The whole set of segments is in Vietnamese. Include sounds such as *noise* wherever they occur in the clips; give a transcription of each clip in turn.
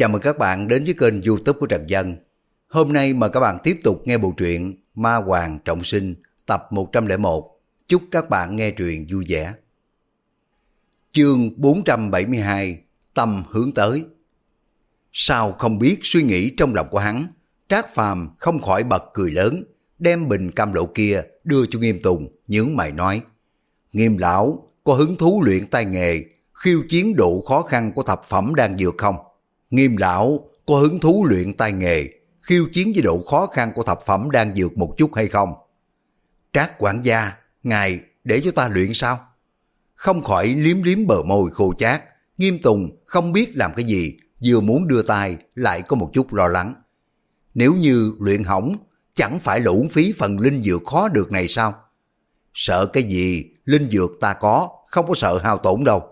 Chào mừng các bạn đến với kênh youtube của Trần Dân. Hôm nay mời các bạn tiếp tục nghe bộ truyện Ma Hoàng Trọng Sinh tập 101. Chúc các bạn nghe truyện vui vẻ. Chương 472 Tâm hướng tới Sao không biết suy nghĩ trong lòng của hắn, Trác Phàm không khỏi bật cười lớn, đem bình cam lộ kia đưa cho Nghiêm Tùng, nhướng mày nói. Nghiêm lão, có hứng thú luyện tay nghề, khiêu chiến độ khó khăn của thập phẩm đang dược không? Nghiêm lão, có hứng thú luyện tay nghề, khiêu chiến với độ khó khăn của thập phẩm đang dược một chút hay không? Trác quản gia, ngài để cho ta luyện sao? Không khỏi liếm liếm bờ môi khô chát, Nghiêm Tùng không biết làm cái gì, vừa muốn đưa tay lại có một chút lo lắng. Nếu như luyện hỏng, chẳng phải là uổng phí phần linh dược khó được này sao? Sợ cái gì, linh dược ta có, không có sợ hao tổn đâu.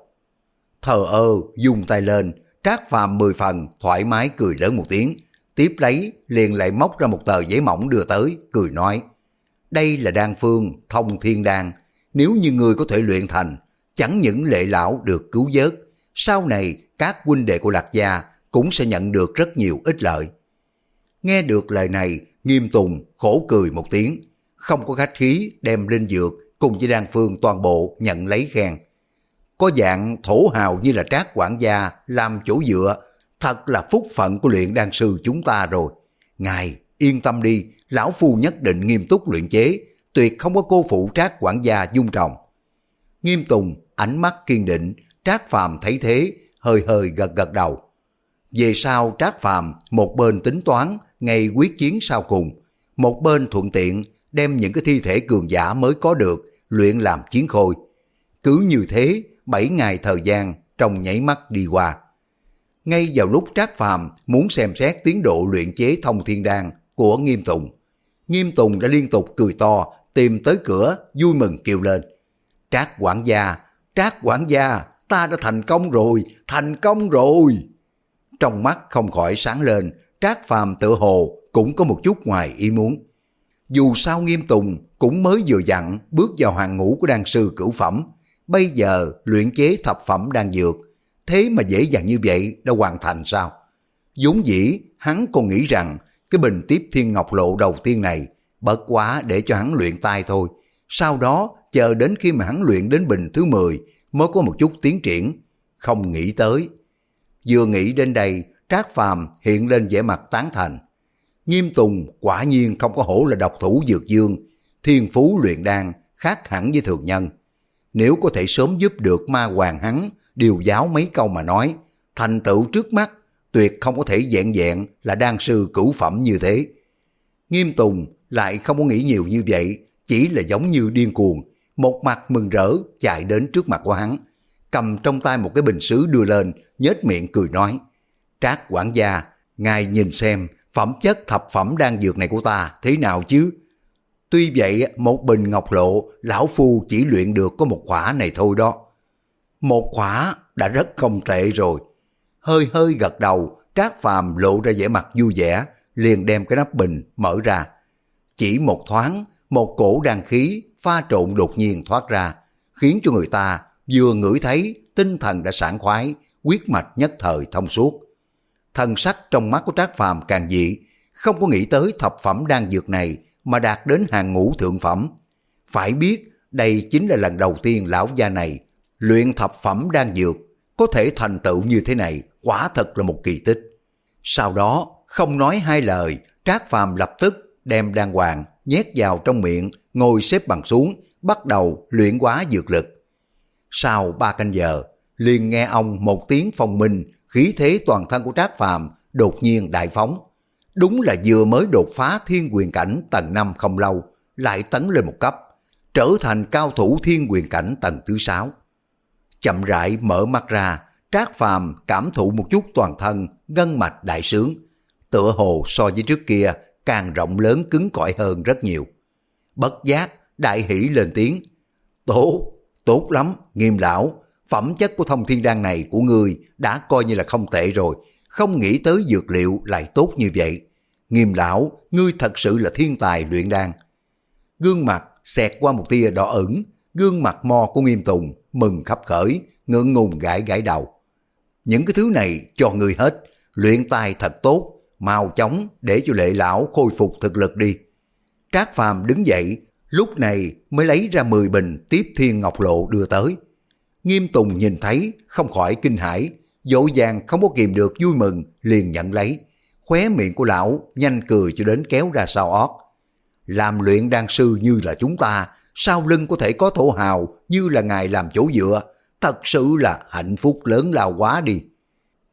Thờ ơ, dùng tay lên, Trác Phàm mười phần, thoải mái cười lớn một tiếng, tiếp lấy liền lại móc ra một tờ giấy mỏng đưa tới, cười nói. Đây là đan phương, thông thiên đan, nếu như người có thể luyện thành, chẳng những lệ lão được cứu vớt, sau này các huynh đệ của Lạc Gia cũng sẽ nhận được rất nhiều ích lợi. Nghe được lời này, Nghiêm Tùng khổ cười một tiếng, không có khách khí đem linh dược cùng với đan phương toàn bộ nhận lấy khen. Có dạng thổ hào như là trác quản gia làm chỗ dựa, thật là phúc phận của luyện đan sư chúng ta rồi. Ngài, yên tâm đi, lão phu nhất định nghiêm túc luyện chế, tuyệt không có cô phụ trác quản gia dung trọng. Nghiêm Tùng, ánh mắt kiên định, trác phàm thấy thế, hơi hơi gật gật đầu. Về sau trác phàm, một bên tính toán, ngày quyết chiến sau cùng, một bên thuận tiện đem những cái thi thể cường giả mới có được, luyện làm chiến khôi. Cứ như thế, 7 ngày thời gian trong nháy mắt đi qua. Ngay vào lúc Trác Phàm muốn xem xét tiến độ luyện chế thông thiên đan của Nghiêm Tùng, Nghiêm Tùng đã liên tục cười to tìm tới cửa vui mừng kêu lên. Trác quản gia, Trác quản gia, ta đã thành công rồi, thành công rồi. Trong mắt không khỏi sáng lên, Trác Phàm tự hồ cũng có một chút ngoài ý muốn. Dù sao Nghiêm Tùng cũng mới vừa dặn bước vào hàng ngũ của đan sư cửu phẩm, bây giờ luyện chế thập phẩm đang dược, thế mà dễ dàng như vậy đã hoàn thành sao? vốn dĩ hắn còn nghĩ rằng cái bình tiếp thiên ngọc lộ đầu tiên này bất quá để cho hắn luyện tay thôi. Sau đó chờ đến khi mà hắn luyện đến bình thứ 10 mới có một chút tiến triển. Không nghĩ tới. Vừa nghĩ đến đây, Trác Phàm hiện lên vẻ mặt tán thành. Nghiêm Tùng quả nhiên không có hổ là độc thủ dược dương, thiên phú luyện đan khác hẳn với thường nhân. Nếu có thể sớm giúp được ma hoàng hắn điều giáo mấy câu mà nói, thành tựu trước mắt tuyệt không có thể dạng dạng là đan sư cửu phẩm như thế. Nghiêm Tùng lại không có nghĩ nhiều như vậy, chỉ là giống như điên cuồng, một mặt mừng rỡ chạy đến trước mặt của hắn, cầm trong tay một cái bình sứ đưa lên, nhếch miệng cười nói, Trác quản gia, ngài nhìn xem phẩm chất thập phẩm đan dược này của ta thế nào chứ? Tuy vậy, một bình ngọc lộ, lão phu chỉ luyện được có một khỏa này thôi đó. Một khỏa đã rất không tệ rồi. Hơi hơi gật đầu, Trác Phàm lộ ra vẻ mặt vui vẻ, liền đem cái nắp bình mở ra. Chỉ một thoáng, một cổ đàn khí pha trộn đột nhiên thoát ra, khiến cho người ta vừa ngửi thấy tinh thần đã sảng khoái, quyết mạch nhất thời thông suốt. Thần sắc trong mắt của Trác Phàm càng dị, không có nghĩ tới thập phẩm đan dược này mà đạt đến hàng ngũ thượng phẩm. Phải biết, đây chính là lần đầu tiên lão gia này luyện thập phẩm đan dược, có thể thành tựu như thế này, quả thật là một kỳ tích. Sau đó, không nói hai lời, Trác Phàm lập tức đem đan hoàng nhét vào trong miệng, ngồi xếp bằng xuống, bắt đầu luyện hóa dược lực. Sau ba canh giờ, liền nghe ông một tiếng phong minh, khí thế toàn thân của Trác Phàm đột nhiên đại phóng, Đúng là vừa mới đột phá thiên quyền cảnh tầng 5 không lâu, lại tấn lên một cấp, trở thành cao thủ thiên quyền cảnh tầng thứ 6. Chậm rãi mở mắt ra, Trác Phàm cảm thụ một chút toàn thân, gân mạch đại sướng, tựa hồ so với trước kia càng rộng lớn cứng cỏi hơn rất nhiều. Bất giác, đại hỷ lên tiếng, Tốt, tốt lắm, nghiêm lão, phẩm chất của thông thiên đan này của người đã coi như là không tệ rồi, không nghĩ tới dược liệu lại tốt như vậy. Nghiêm lão, ngươi thật sự là thiên tài luyện đan. Gương mặt xẹt qua một tia đỏ ửng, gương mặt mo của Nghiêm Tùng mừng khắp khởi, ngượng ngùng gãi gãi đầu. Những cái thứ này cho ngươi hết, luyện tài thật tốt, mau chóng để cho lệ lão khôi phục thực lực đi. Trác Phàm đứng dậy, lúc này mới lấy ra 10 bình tiếp thiên ngọc lộ đưa tới. Nghiêm Tùng nhìn thấy, không khỏi kinh hãi, dỗ dàng không có kìm được vui mừng, liền nhận lấy. Khóe miệng của lão nhanh cười cho đến kéo ra sau ót. Làm luyện đan sư như là chúng ta, sau lưng có thể có thổ hào như là ngài làm chỗ dựa, thật sự là hạnh phúc lớn lao quá đi.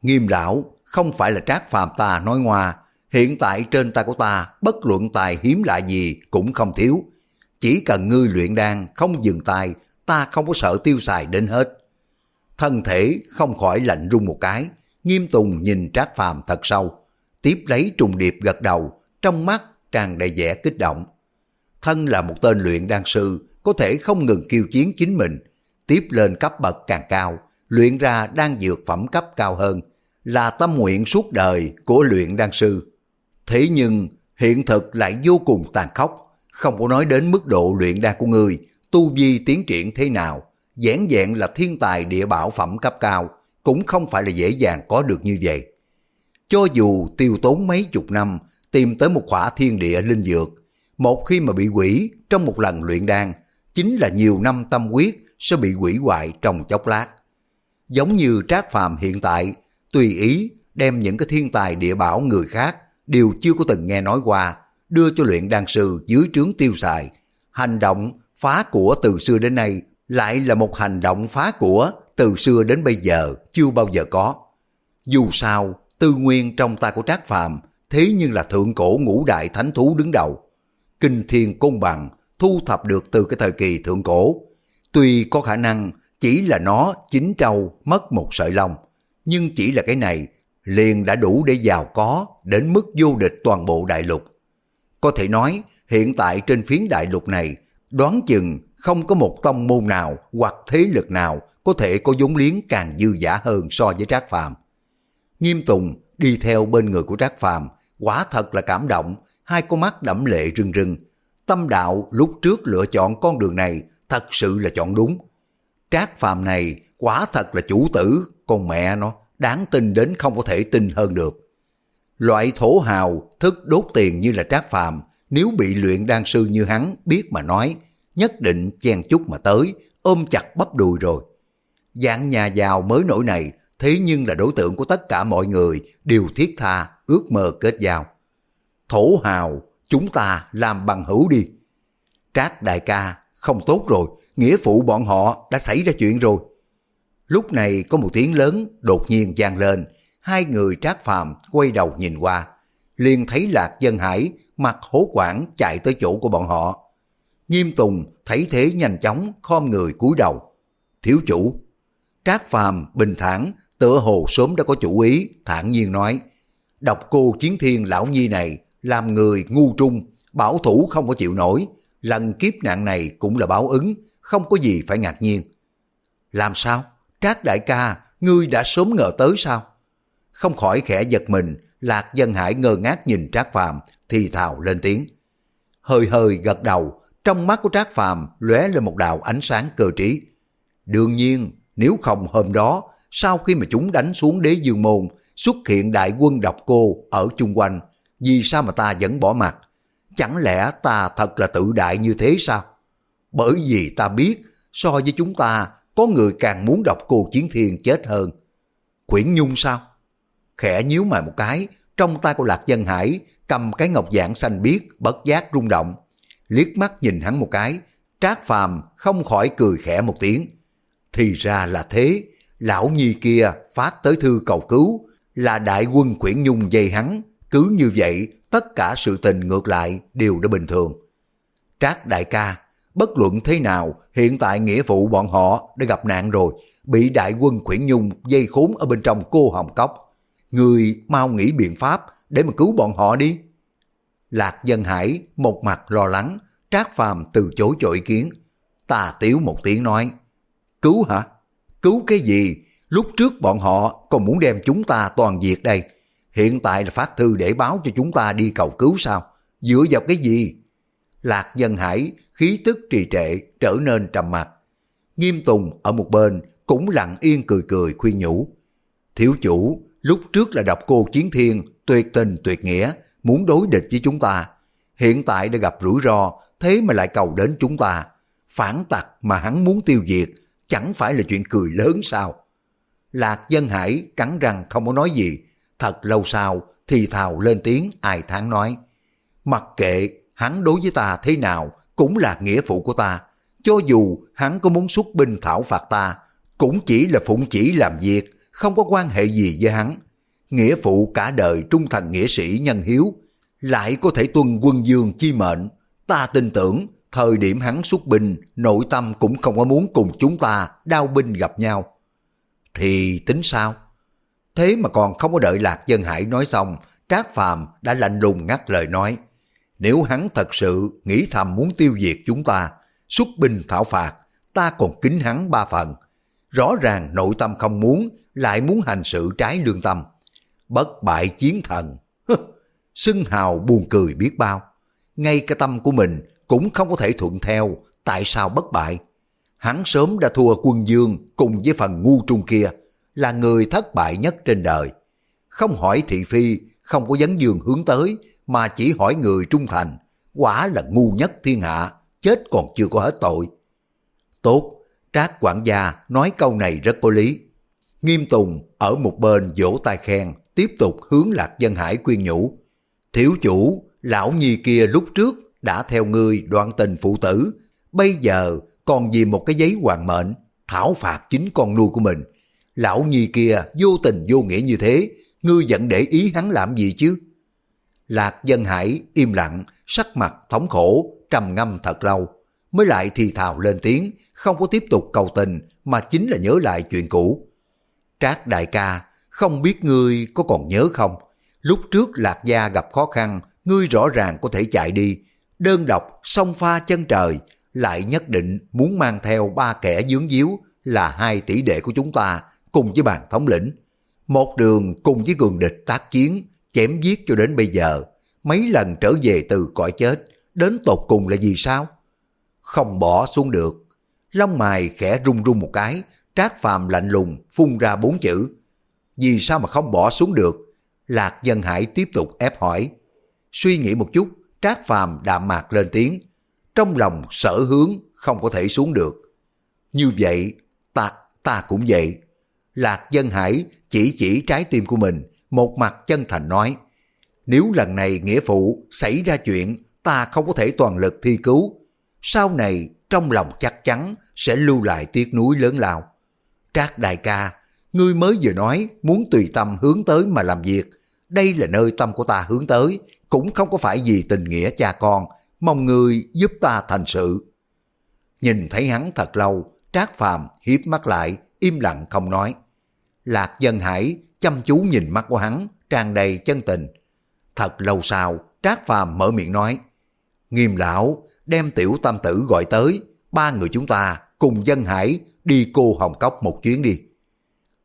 Nghiêm lão, không phải là trác phàm ta nói ngoa, hiện tại trên tay của ta bất luận tài hiếm lạ gì cũng không thiếu. Chỉ cần ngươi luyện đan không dừng tay, ta không có sợ tiêu xài đến hết. Thân thể không khỏi lạnh run một cái, nghiêm tùng nhìn trác phàm thật sâu, tiếp lấy trùng điệp gật đầu, trong mắt tràn đầy vẻ kích động. Thân là một tên luyện đan sư, có thể không ngừng kiêu chiến chính mình, tiếp lên cấp bậc càng cao, luyện ra đan dược phẩm cấp cao hơn, là tâm nguyện suốt đời của luyện đan sư. Thế nhưng hiện thực lại vô cùng tàn khốc, không có nói đến mức độ luyện đan của người, tu vi tiến triển thế nào, dẻn dẹn là thiên tài địa bảo phẩm cấp cao, cũng không phải là dễ dàng có được như vậy. Cho dù tiêu tốn mấy chục năm tìm tới một khỏa thiên địa linh dược, một khi mà bị quỷ trong một lần luyện đan, chính là nhiều năm tâm quyết sẽ bị quỷ hoại trong chốc lát. Giống như Trác Phàm hiện tại, tùy ý đem những cái thiên tài địa bảo người khác đều chưa có từng nghe nói qua, đưa cho luyện đan sư dưới trướng tiêu xài. Hành động phá của từ xưa đến nay lại là một hành động phá của từ xưa đến bây giờ chưa bao giờ có. Dù sao, tư nguyên trong tay của Trác Phàm thế nhưng là thượng cổ ngũ đại thánh thú đứng đầu. Kinh thiên công bằng thu thập được từ cái thời kỳ thượng cổ. Tuy có khả năng chỉ là nó chính trâu mất một sợi lông, nhưng chỉ là cái này liền đã đủ để giàu có đến mức vô địch toàn bộ đại lục. Có thể nói hiện tại trên phiến đại lục này đoán chừng không có một tông môn nào hoặc thế lực nào có thể có vốn liếng càng dư giả hơn so với Trác Phàm. Nghiêm Tùng đi theo bên người của Trác Phàm, quả thật là cảm động, hai con mắt đẫm lệ rưng rưng. Tâm đạo lúc trước lựa chọn con đường này thật sự là chọn đúng. Trác Phàm này quả thật là chủ tử, con mẹ nó, đáng tin đến không có thể tin hơn được. Loại thổ hào, thức đốt tiền như là Trác Phàm nếu bị luyện đan sư như hắn biết mà nói, nhất định chen chút mà tới, ôm chặt bắp đùi rồi. Dạng nhà giàu mới nổi này, thế nhưng là đối tượng của tất cả mọi người đều thiết tha, ước mơ kết giao. Thổ hào, chúng ta làm bằng hữu đi. Trác đại ca, không tốt rồi, nghĩa phụ bọn họ đã xảy ra chuyện rồi. Lúc này có một tiếng lớn đột nhiên vang lên, hai người trác phàm quay đầu nhìn qua, liền thấy Lạc Dân Hải mặc hố quảng chạy tới chỗ của bọn họ. Nghiêm Tùng thấy thế nhanh chóng khom người cúi đầu. Thiếu chủ. Trác Phàm bình thản tựa hồ sớm đã có chủ ý, thản nhiên nói. Độc cô chiến thiên lão nhi này làm người ngu trung, bảo thủ không có chịu nổi. Lần kiếp nạn này cũng là báo ứng, không có gì phải ngạc nhiên. Làm sao? Trác đại ca, ngươi đã sớm ngờ tới sao? Không khỏi khẽ giật mình, Lạc Dân Hải ngơ ngác nhìn Trác Phàm thì thào lên tiếng. Hơi hơi gật đầu, trong mắt của Trác Phàm lóe lên một đạo ánh sáng cơ trí. Đương nhiên, nếu không hôm đó, sau khi mà chúng đánh xuống đế dương môn, xuất hiện đại quân độc cô ở chung quanh, vì sao mà ta vẫn bỏ mặt? Chẳng lẽ ta thật là tự đại như thế sao? Bởi vì ta biết, so với chúng ta, có người càng muốn độc cô chiến thiên chết hơn. Quyển Nhung sao? Khẽ nhíu mày một cái, trong tay của Lạc Dân Hải cầm cái ngọc dạng xanh biếc bất giác rung động. Liếc mắt nhìn hắn một cái, Trác Phàm không khỏi cười khẽ một tiếng. Thì ra là thế, lão nhi kia phát tới thư cầu cứu, là đại quân quyển nhung dây hắn, cứ như vậy tất cả sự tình ngược lại đều đã bình thường. Trác đại ca, bất luận thế nào, hiện tại nghĩa phụ bọn họ đã gặp nạn rồi, bị đại quân quyển nhung dây khốn ở bên trong cô hồng cốc. Người mau nghĩ biện pháp để mà cứu bọn họ đi. Lạc Dân Hải một mặt lo lắng, Trác Phàm từ chối cho ý kiến. Tà tiếu một tiếng nói, cứu hả? Cứu cái gì? Lúc trước bọn họ còn muốn đem chúng ta toàn diệt đây. Hiện tại là phát thư để báo cho chúng ta đi cầu cứu sao? Dựa vào cái gì? Lạc Dân Hải khí tức trì trệ trở nên trầm mặc Nghiêm Tùng ở một bên cũng lặng yên cười cười khuyên nhủ. Thiếu chủ, lúc trước là đọc cô Chiến Thiên, tuyệt tình tuyệt nghĩa, muốn đối địch với chúng ta. Hiện tại đã gặp rủi ro, thế mà lại cầu đến chúng ta. Phản tặc mà hắn muốn tiêu diệt, chẳng phải là chuyện cười lớn sao? Lạc Dân Hải cắn răng không có nói gì, thật lâu sau thì thào lên tiếng ai tháng nói. Mặc kệ hắn đối với ta thế nào cũng là nghĩa phụ của ta, cho dù hắn có muốn xuất binh thảo phạt ta, cũng chỉ là phụng chỉ làm việc, không có quan hệ gì với hắn. Nghĩa phụ cả đời trung thần nghĩa sĩ nhân hiếu, lại có thể tuân quân dương chi mệnh. Ta tin tưởng, thời điểm hắn xuất binh, nội tâm cũng không có muốn cùng chúng ta đao binh gặp nhau. Thì tính sao? Thế mà còn không có đợi Lạc Dân Hải nói xong, Trác Phàm đã lạnh lùng ngắt lời nói. Nếu hắn thật sự nghĩ thầm muốn tiêu diệt chúng ta, xuất binh thảo phạt, ta còn kính hắn ba phần. Rõ ràng nội tâm không muốn, lại muốn hành sự trái lương tâm. Bất bại chiến thần, *laughs* xưng hào buồn cười biết bao. Ngay cái tâm của mình cũng không có thể thuận theo, tại sao bất bại? Hắn sớm đã thua quân dương cùng với phần ngu trung kia, là người thất bại nhất trên đời. Không hỏi thị phi, không có dấn dương hướng tới, mà chỉ hỏi người trung thành, quả là ngu nhất thiên hạ, chết còn chưa có hết tội. Tốt, Trác quản gia nói câu này rất có lý. Nghiêm Tùng ở một bên vỗ tay khen, tiếp tục hướng Lạc Dân Hải quyên nhủ. Thiếu chủ, lão nhi kia lúc trước đã theo ngươi đoạn tình phụ tử, bây giờ còn vì một cái giấy hoàng mệnh, thảo phạt chính con nuôi của mình. Lão nhi kia vô tình vô nghĩa như thế, ngươi vẫn để ý hắn làm gì chứ? Lạc Dân Hải im lặng, sắc mặt thống khổ, trầm ngâm thật lâu, mới lại thì thào lên tiếng, không có tiếp tục cầu tình, mà chính là nhớ lại chuyện cũ. Trác đại ca, không biết ngươi có còn nhớ không? Lúc trước Lạc Gia gặp khó khăn, ngươi rõ ràng có thể chạy đi, đơn độc song pha chân trời, lại nhất định muốn mang theo ba kẻ dướng díu là hai tỷ đệ của chúng ta cùng với bàn thống lĩnh. Một đường cùng với cường địch tác chiến, chém giết cho đến bây giờ, mấy lần trở về từ cõi chết, đến tột cùng là gì sao? Không bỏ xuống được. Lông mài khẽ rung rung một cái, trác phàm lạnh lùng phun ra bốn chữ. Vì sao mà không bỏ xuống được? Lạc dân hải tiếp tục ép hỏi. Suy nghĩ một chút, trác phàm đạm mạc lên tiếng. Trong lòng sở hướng không có thể xuống được. Như vậy, ta, ta cũng vậy. Lạc dân hải chỉ chỉ trái tim của mình, một mặt chân thành nói. Nếu lần này nghĩa phụ xảy ra chuyện, ta không có thể toàn lực thi cứu. Sau này, trong lòng chắc chắn sẽ lưu lại tiếc núi lớn lao. Trác đại ca, ngươi mới vừa nói muốn tùy tâm hướng tới mà làm việc. Đây là nơi tâm của ta hướng tới, cũng không có phải vì tình nghĩa cha con, mong người giúp ta thành sự. Nhìn thấy hắn thật lâu, Trác Phàm hiếp mắt lại, im lặng không nói. Lạc Dân Hải chăm chú nhìn mắt của hắn, tràn đầy chân tình. Thật lâu sau, Trác Phàm mở miệng nói, Nghiêm lão, đem tiểu tam tử gọi tới, ba người chúng ta cùng dân hải đi cô Hồng Cốc một chuyến đi.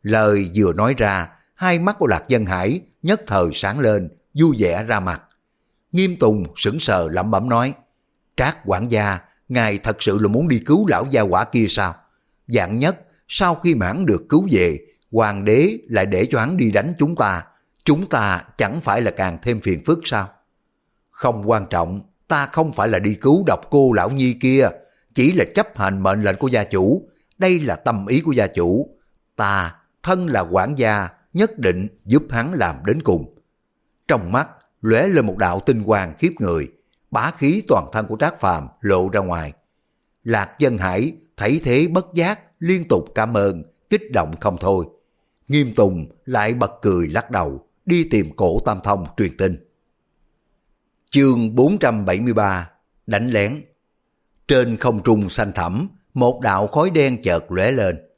Lời vừa nói ra, hai mắt của Lạc Dân Hải nhất thời sáng lên, vui vẻ ra mặt. Nghiêm Tùng sững sờ lẩm bẩm nói, Trác quản gia, ngài thật sự là muốn đi cứu lão gia quả kia sao? Dạng nhất, sau khi mãn được cứu về, hoàng đế lại để cho hắn đi đánh chúng ta, chúng ta chẳng phải là càng thêm phiền phức sao? Không quan trọng, ta không phải là đi cứu độc cô lão nhi kia, chỉ là chấp hành mệnh lệnh của gia chủ, đây là tâm ý của gia chủ. Ta, thân là quản gia, nhất định giúp hắn làm đến cùng. Trong mắt, lóe lên một đạo tinh quang khiếp người, bá khí toàn thân của Trác Phàm lộ ra ngoài. Lạc Dân Hải thấy thế bất giác, liên tục cảm ơn, kích động không thôi. Nghiêm Tùng lại bật cười lắc đầu, đi tìm cổ Tam Thông truyền tin. Chương 473 Đánh lén Trên không trung xanh thẳm, một đạo khói đen chợt lóe lên.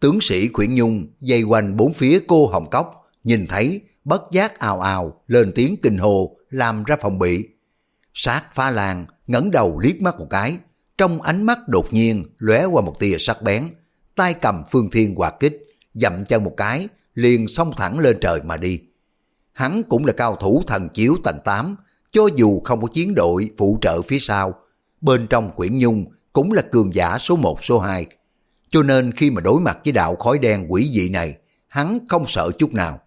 Tướng sĩ Khuyển Nhung dây quanh bốn phía cô Hồng Cốc, nhìn thấy, bất giác ào ào, lên tiếng kinh hồ, làm ra phòng bị. Sát pha làng ngẩng đầu liếc mắt một cái, trong ánh mắt đột nhiên lóe qua một tia sắc bén, tay cầm phương thiên hoạt kích, dậm chân một cái, liền xông thẳng lên trời mà đi. Hắn cũng là cao thủ thần chiếu tầng 8, cho dù không có chiến đội phụ trợ phía sau, bên trong quyển nhung cũng là cường giả số 1 số 2. Cho nên khi mà đối mặt với đạo khói đen quỷ dị này, hắn không sợ chút nào.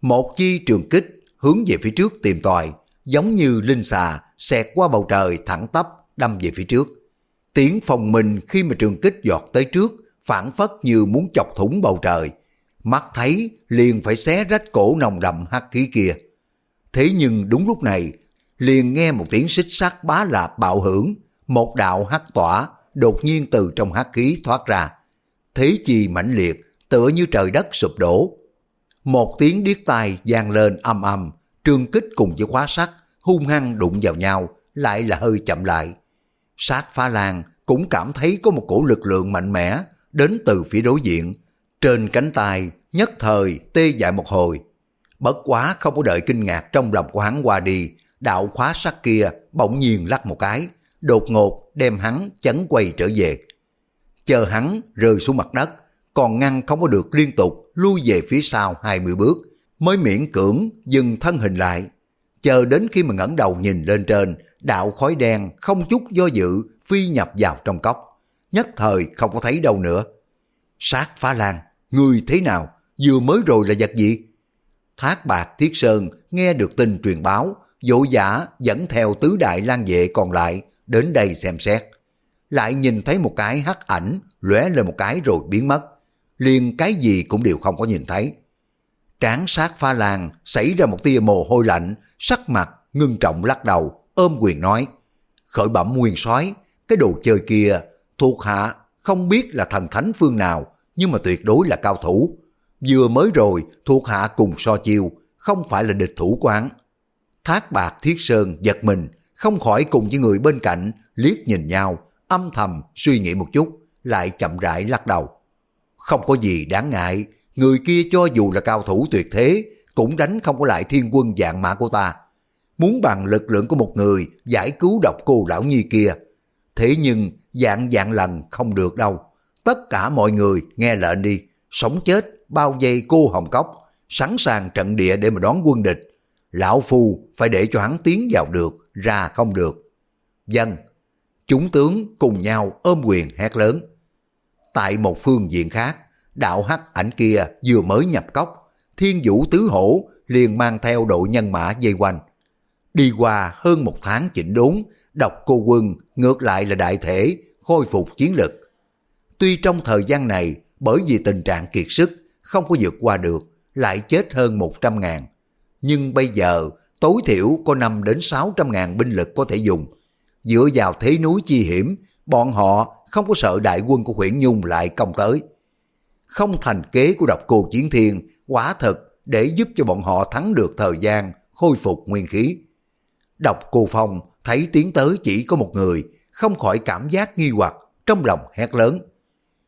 Một chi trường kích hướng về phía trước tìm tòi, giống như linh xà xẹt qua bầu trời thẳng tắp đâm về phía trước. Tiếng phòng mình khi mà trường kích giọt tới trước, phản phất như muốn chọc thủng bầu trời. Mắt thấy liền phải xé rách cổ nồng đậm hắc khí kia. Thế nhưng đúng lúc này, liền nghe một tiếng xích sắt bá lạp bạo hưởng, một đạo hắc tỏa đột nhiên từ trong hắc khí thoát ra. Thế chi mãnh liệt, tựa như trời đất sụp đổ. Một tiếng điếc tai vang lên âm âm, trương kích cùng với khóa sắt hung hăng đụng vào nhau, lại là hơi chậm lại. Sát pha lan cũng cảm thấy có một cổ lực lượng mạnh mẽ đến từ phía đối diện. Trên cánh tay nhất thời tê dại một hồi. Bất quá không có đợi kinh ngạc trong lòng của hắn qua đi, đạo khóa sắt kia bỗng nhiên lắc một cái, đột ngột đem hắn chấn quay trở về. Chờ hắn rơi xuống mặt đất, còn ngăn không có được liên tục lui về phía sau 20 bước, mới miễn cưỡng dừng thân hình lại. Chờ đến khi mà ngẩng đầu nhìn lên trên, đạo khói đen không chút do dự phi nhập vào trong cốc. Nhất thời không có thấy đâu nữa. Sát phá lan, người thế nào? Vừa mới rồi là vật gì? Thác bạc Thiết Sơn nghe được tin truyền báo, dỗ giả dẫn theo tứ đại lang vệ còn lại đến đây xem xét. Lại nhìn thấy một cái hắc ảnh lóe lên một cái rồi biến mất. Liền cái gì cũng đều không có nhìn thấy. Tráng sát pha làng xảy ra một tia mồ hôi lạnh, sắc mặt ngưng trọng lắc đầu, ôm quyền nói. Khởi bẩm nguyên soái cái đồ chơi kia thuộc hạ không biết là thần thánh phương nào, nhưng mà tuyệt đối là cao thủ. Vừa mới rồi thuộc hạ cùng so chiêu, không phải là địch thủ quán. Thác bạc thiết sơn giật mình, không khỏi cùng với người bên cạnh liếc nhìn nhau, âm thầm suy nghĩ một chút, lại chậm rãi lắc đầu. Không có gì đáng ngại, người kia cho dù là cao thủ tuyệt thế, cũng đánh không có lại thiên quân dạng mã của ta. Muốn bằng lực lượng của một người giải cứu độc cô lão nhi kia. Thế nhưng dạng dạng lần không được đâu. Tất cả mọi người nghe lệnh đi, sống chết, bao dây cô Hồng Cốc, sẵn sàng trận địa để mà đón quân địch. Lão Phu phải để cho hắn tiến vào được, ra không được. Dân, chúng tướng cùng nhau ôm quyền hét lớn. Tại một phương diện khác, đạo hắc ảnh kia vừa mới nhập cốc, thiên vũ tứ hổ liền mang theo đội nhân mã dây quanh. Đi qua hơn một tháng chỉnh đốn, độc cô quân ngược lại là đại thể khôi phục chiến lực. Tuy trong thời gian này bởi vì tình trạng kiệt sức không có vượt qua được, lại chết hơn 100 ngàn. Nhưng bây giờ tối thiểu có 5 đến 600 ngàn binh lực có thể dùng. Dựa vào thế núi chi hiểm, bọn họ không có sợ đại quân của Huyễn Nhung lại công tới. Không thành kế của độc cô chiến thiên, quả thật để giúp cho bọn họ thắng được thời gian khôi phục nguyên khí. Độc cô Phong thấy tiến tới chỉ có một người, không khỏi cảm giác nghi hoặc, trong lòng hét lớn.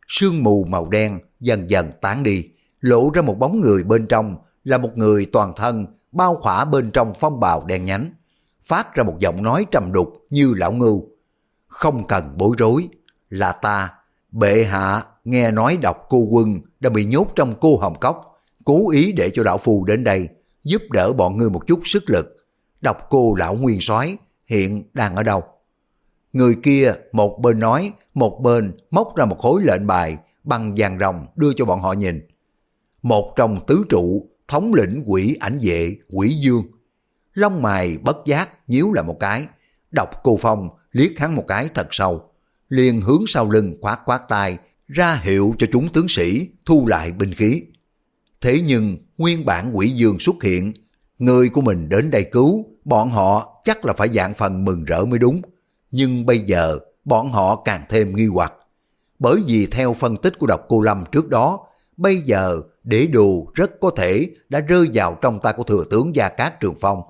Sương mù màu đen dần dần tán đi, lộ ra một bóng người bên trong là một người toàn thân bao khỏa bên trong phong bào đen nhánh, phát ra một giọng nói trầm đục như lão ngưu. Không cần bối rối, là ta, bệ hạ nghe nói đọc cô quân đã bị nhốt trong cô hồng cốc, cố ý để cho đạo phù đến đây, giúp đỡ bọn ngươi một chút sức lực. đọc cô lão nguyên soái hiện đang ở đâu? Người kia một bên nói, một bên móc ra một khối lệnh bài bằng vàng rồng đưa cho bọn họ nhìn. Một trong tứ trụ, thống lĩnh quỷ ảnh vệ, quỷ dương. Lông mày bất giác nhíu lại một cái, đọc cô Phong liếc hắn một cái thật sâu. liền hướng sau lưng khoát khoát tay, ra hiệu cho chúng tướng sĩ thu lại binh khí. Thế nhưng nguyên bản quỷ dương xuất hiện, người của mình đến đây cứu, bọn họ chắc là phải dạng phần mừng rỡ mới đúng. Nhưng bây giờ bọn họ càng thêm nghi hoặc. Bởi vì theo phân tích của độc cô Lâm trước đó, bây giờ để đồ rất có thể đã rơi vào trong tay của thừa tướng Gia Cát Trường Phong.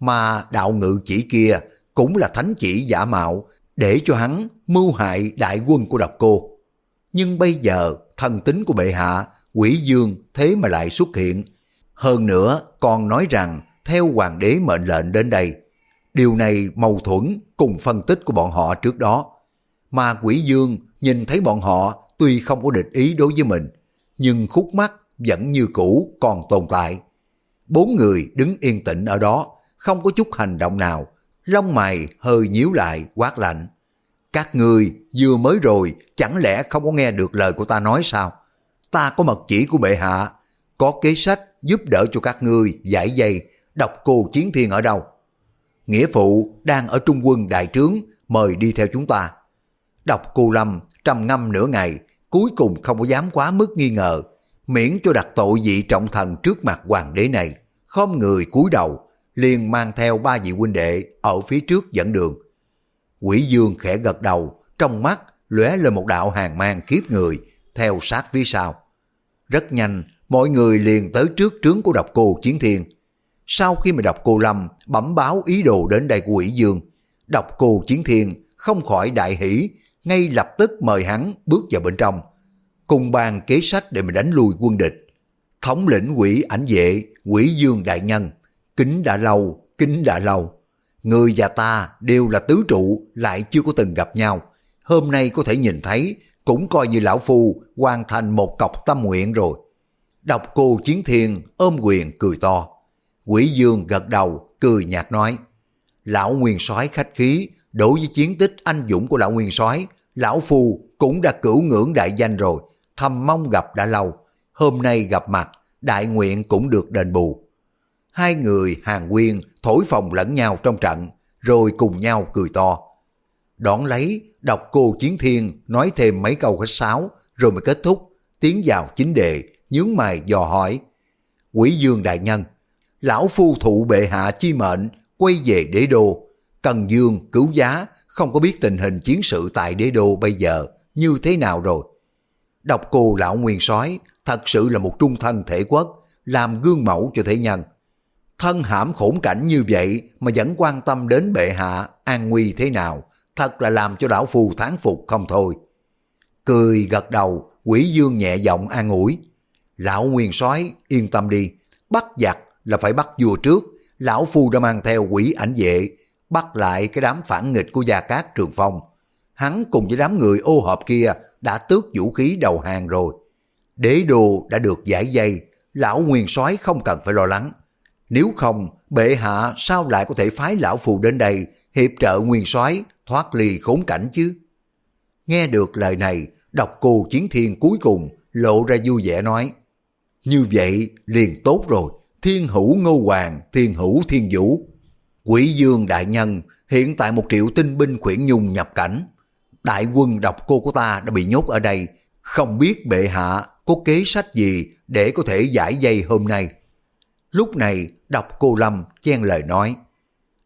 Mà đạo ngự chỉ kia cũng là thánh chỉ giả mạo để cho hắn mưu hại đại quân của độc cô. Nhưng bây giờ thần tính của bệ hạ, quỷ dương thế mà lại xuất hiện. Hơn nữa còn nói rằng theo hoàng đế mệnh lệnh đến đây. Điều này mâu thuẫn cùng phân tích của bọn họ trước đó. Mà quỷ dương nhìn thấy bọn họ tuy không có địch ý đối với mình, nhưng khúc mắt vẫn như cũ còn tồn tại. Bốn người đứng yên tĩnh ở đó, không có chút hành động nào, lông mày hơi nhíu lại quát lạnh. Các người vừa mới rồi chẳng lẽ không có nghe được lời của ta nói sao? Ta có mật chỉ của bệ hạ, có kế sách giúp đỡ cho các ngươi giải dây, độc cô chiến thiên ở đâu? Nghĩa phụ đang ở trung quân đại trướng, mời đi theo chúng ta. Độc cô Lâm trầm ngâm nửa ngày, cuối cùng không có dám quá mức nghi ngờ, miễn cho đặt tội vị trọng thần trước mặt hoàng đế này, khom người cúi đầu, liền mang theo ba vị huynh đệ ở phía trước dẫn đường. Quỷ dương khẽ gật đầu, trong mắt lóe lên một đạo hàng mang kiếp người, theo sát phía sau. Rất nhanh, mọi người liền tới trước trướng của độc cô Chiến Thiên. Sau khi mà độc cô Lâm bẩm báo ý đồ đến đây của quỷ dương, độc cô Chiến Thiên không khỏi đại hỷ, ngay lập tức mời hắn bước vào bên trong, cùng bàn kế sách để mà đánh lui quân địch. Thống lĩnh quỷ ảnh vệ, quỷ dương đại nhân, kính đã lâu, kính đã lâu. Người và ta đều là tứ trụ, lại chưa có từng gặp nhau. Hôm nay có thể nhìn thấy, cũng coi như lão phu hoàn thành một cọc tâm nguyện rồi. Độc cô chiến thiên ôm quyền cười to. Quỷ dương gật đầu, cười nhạt nói. Lão nguyên soái khách khí, đối với chiến tích anh dũng của lão nguyên soái lão phu cũng đã cửu ngưỡng đại danh rồi, thầm mong gặp đã lâu. Hôm nay gặp mặt, đại nguyện cũng được đền bù. Hai người hàng quyên thổi phòng lẫn nhau trong trận, rồi cùng nhau cười to. Đón lấy, đọc cô Chiến Thiên nói thêm mấy câu khách sáo, rồi mới kết thúc, tiến vào chính đề, nhướng mày dò hỏi. Quỷ Dương Đại Nhân, lão phu thụ bệ hạ chi mệnh, quay về đế đô, cần dương cứu giá, không có biết tình hình chiến sự tại đế đô bây giờ như thế nào rồi. Đọc cô lão nguyên soái thật sự là một trung thân thể quốc, làm gương mẫu cho thế nhân. Thân hãm khổn cảnh như vậy mà vẫn quan tâm đến bệ hạ an nguy thế nào, thật là làm cho lão phù thán phục không thôi. Cười gật đầu, quỷ dương nhẹ giọng an ủi. Lão nguyên soái yên tâm đi, bắt giặc là phải bắt vua trước, lão phu đã mang theo quỷ ảnh vệ, bắt lại cái đám phản nghịch của Gia Cát Trường Phong. Hắn cùng với đám người ô hợp kia đã tước vũ khí đầu hàng rồi. Đế đồ đã được giải dây, lão nguyên soái không cần phải lo lắng. Nếu không, bệ hạ sao lại có thể phái lão phù đến đây hiệp trợ nguyên soái thoát ly khốn cảnh chứ? Nghe được lời này, độc cô chiến thiên cuối cùng lộ ra vui vẻ nói. Như vậy liền tốt rồi, thiên hữu ngô hoàng, thiên hữu thiên vũ. Quỷ dương đại nhân, hiện tại một triệu tinh binh khuyển nhung nhập cảnh. Đại quân độc cô của ta đã bị nhốt ở đây, không biết bệ hạ có kế sách gì để có thể giải dây hôm nay. Lúc này, đọc cô Lâm chen lời nói.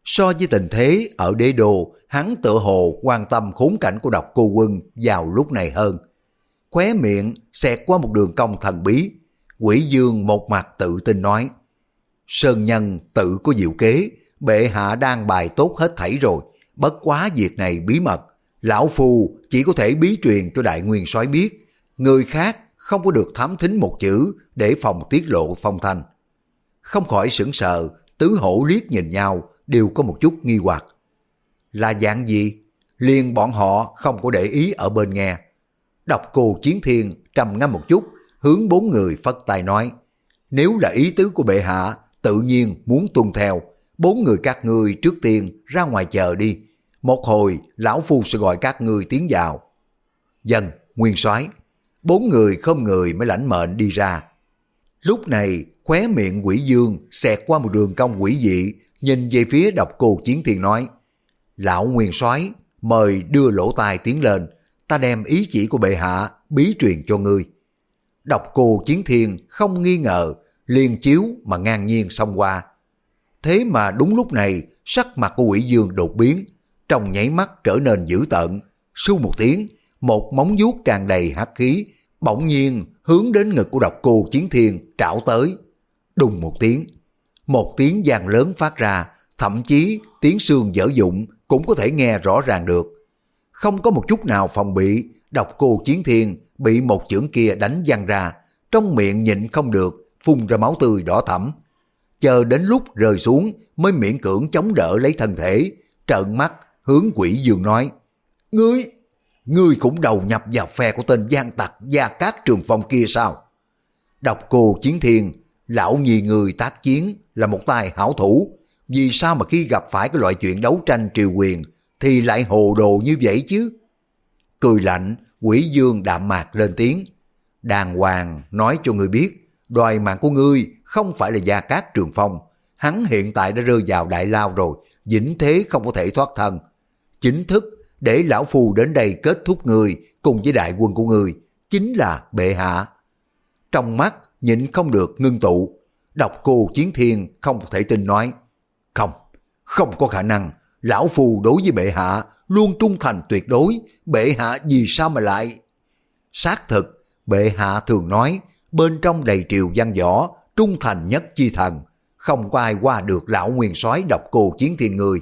So với tình thế ở đế đô, hắn tựa hồ quan tâm khốn cảnh của độc cô quân vào lúc này hơn. Khóe miệng xẹt qua một đường cong thần bí, quỷ dương một mặt tự tin nói. Sơn nhân tự có diệu kế, bệ hạ đang bài tốt hết thảy rồi, bất quá việc này bí mật. Lão Phu chỉ có thể bí truyền cho đại nguyên soái biết, người khác không có được thám thính một chữ để phòng tiết lộ phong thanh. Không khỏi sững sờ, tứ hổ liếc nhìn nhau, đều có một chút nghi hoặc. Là dạng gì? Liền bọn họ không có để ý ở bên nghe. Đọc cô Chiến Thiên trầm ngâm một chút, hướng bốn người phất tay nói. Nếu là ý tứ của bệ hạ, tự nhiên muốn tuân theo. Bốn người các ngươi trước tiên ra ngoài chờ đi. Một hồi, lão phu sẽ gọi các ngươi tiến vào. Dân, nguyên soái Bốn người không người mới lãnh mệnh đi ra. Lúc này, khóe miệng quỷ dương xẹt qua một đường cong quỷ dị, nhìn về phía độc cô chiến thiên nói, Lão Nguyên soái mời đưa lỗ tai tiến lên, ta đem ý chỉ của bệ hạ bí truyền cho ngươi. Độc cô chiến thiên không nghi ngờ, liền chiếu mà ngang nhiên xông qua. Thế mà đúng lúc này, sắc mặt của quỷ dương đột biến, trong nháy mắt trở nên dữ tợn, sưu một tiếng, một móng vuốt tràn đầy hắc khí, bỗng nhiên hướng đến ngực của độc cô chiến thiên trảo tới. Đùng một tiếng, một tiếng giang lớn phát ra, thậm chí tiếng xương dở dụng cũng có thể nghe rõ ràng được. Không có một chút nào phòng bị, độc cô chiến thiên bị một chưởng kia đánh văng ra, trong miệng nhịn không được, phun ra máu tươi đỏ thẫm. Chờ đến lúc rơi xuống mới miễn cưỡng chống đỡ lấy thân thể, trợn mắt hướng quỷ dương nói, Ngươi, ngươi cũng đầu nhập vào phe của tên gian tặc Gia Cát Trường Phong kia sao? Độc cô chiến thiên lão nhì người tác chiến là một tài hảo thủ, vì sao mà khi gặp phải cái loại chuyện đấu tranh triều quyền thì lại hồ đồ như vậy chứ? Cười lạnh, quỷ dương đạm mạc lên tiếng, đàng hoàng nói cho người biết, đoài mạng của ngươi không phải là Gia Cát Trường Phong. Hắn hiện tại đã rơi vào đại lao rồi, vĩnh thế không có thể thoát thân. Chính thức để lão phù đến đây kết thúc người cùng với đại quân của người, chính là bệ hạ. Trong mắt nhịn không được ngưng tụ, đọc cô Chiến Thiên không thể tin nói, không, không có khả năng, lão phù đối với bệ hạ luôn trung thành tuyệt đối, bệ hạ vì sao mà lại... Xác thực, bệ hạ thường nói, bên trong đầy triều văn võ, trung thành nhất chi thần, không có ai qua được lão nguyên soái độc cô chiến thiên người.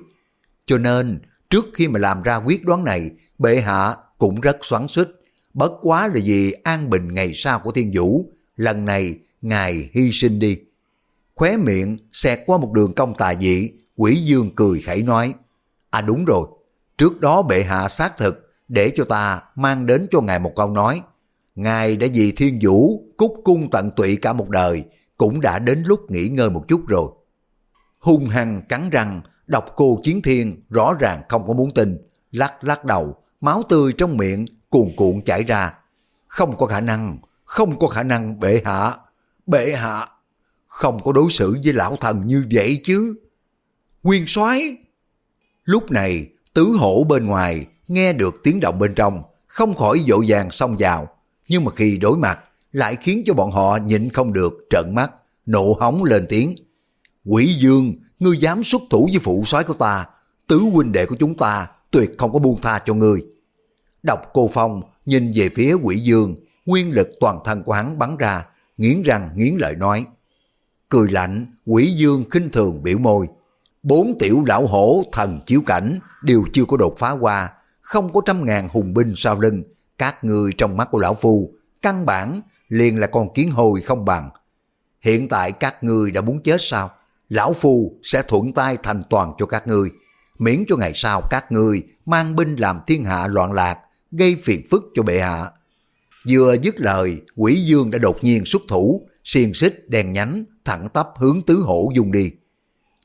Cho nên, trước khi mà làm ra quyết đoán này, bệ hạ cũng rất xoắn xuýt. Bất quá là vì an bình ngày sau của thiên vũ, lần này ngài hy sinh đi. Khóe miệng xẹt qua một đường cong tà dị, quỷ dương cười khẩy nói, À đúng rồi, trước đó bệ hạ xác thực để cho ta mang đến cho ngài một câu nói. Ngài đã vì thiên vũ cúc cung tận tụy cả một đời, cũng đã đến lúc nghỉ ngơi một chút rồi. Hung hăng cắn răng, đọc cô chiến thiên rõ ràng không có muốn tin, lắc lắc đầu, máu tươi trong miệng cuồn cuộn chảy ra. Không có khả năng, không có khả năng bệ hạ, bệ hạ, không có đối xử với lão thần như vậy chứ. Nguyên soái Lúc này, tứ hổ bên ngoài nghe được tiếng động bên trong, không khỏi dội vàng xông vào. Nhưng mà khi đối mặt, lại khiến cho bọn họ nhịn không được trợn mắt, nộ hóng lên tiếng. Quỷ dương, ngươi dám xuất thủ với phụ soái của ta, tứ huynh đệ của chúng ta tuyệt không có buông tha cho ngươi. Đọc cô Phong nhìn về phía quỷ dương, nguyên lực toàn thân của hắn bắn ra, nghiến răng nghiến lợi nói. Cười lạnh, quỷ dương khinh thường biểu môi. Bốn tiểu lão hổ thần chiếu cảnh đều chưa có đột phá qua, không có trăm ngàn hùng binh sau lưng, các người trong mắt của lão phu, căn bản liền là con kiến hồi không bằng. Hiện tại các ngươi đã muốn chết sao? Lão phu sẽ thuận tay thành toàn cho các ngươi, miễn cho ngày sau các ngươi mang binh làm thiên hạ loạn lạc, gây phiền phức cho bệ hạ. Vừa dứt lời, quỷ dương đã đột nhiên xuất thủ, xiên xích đèn nhánh, thẳng tắp hướng tứ hổ dùng đi.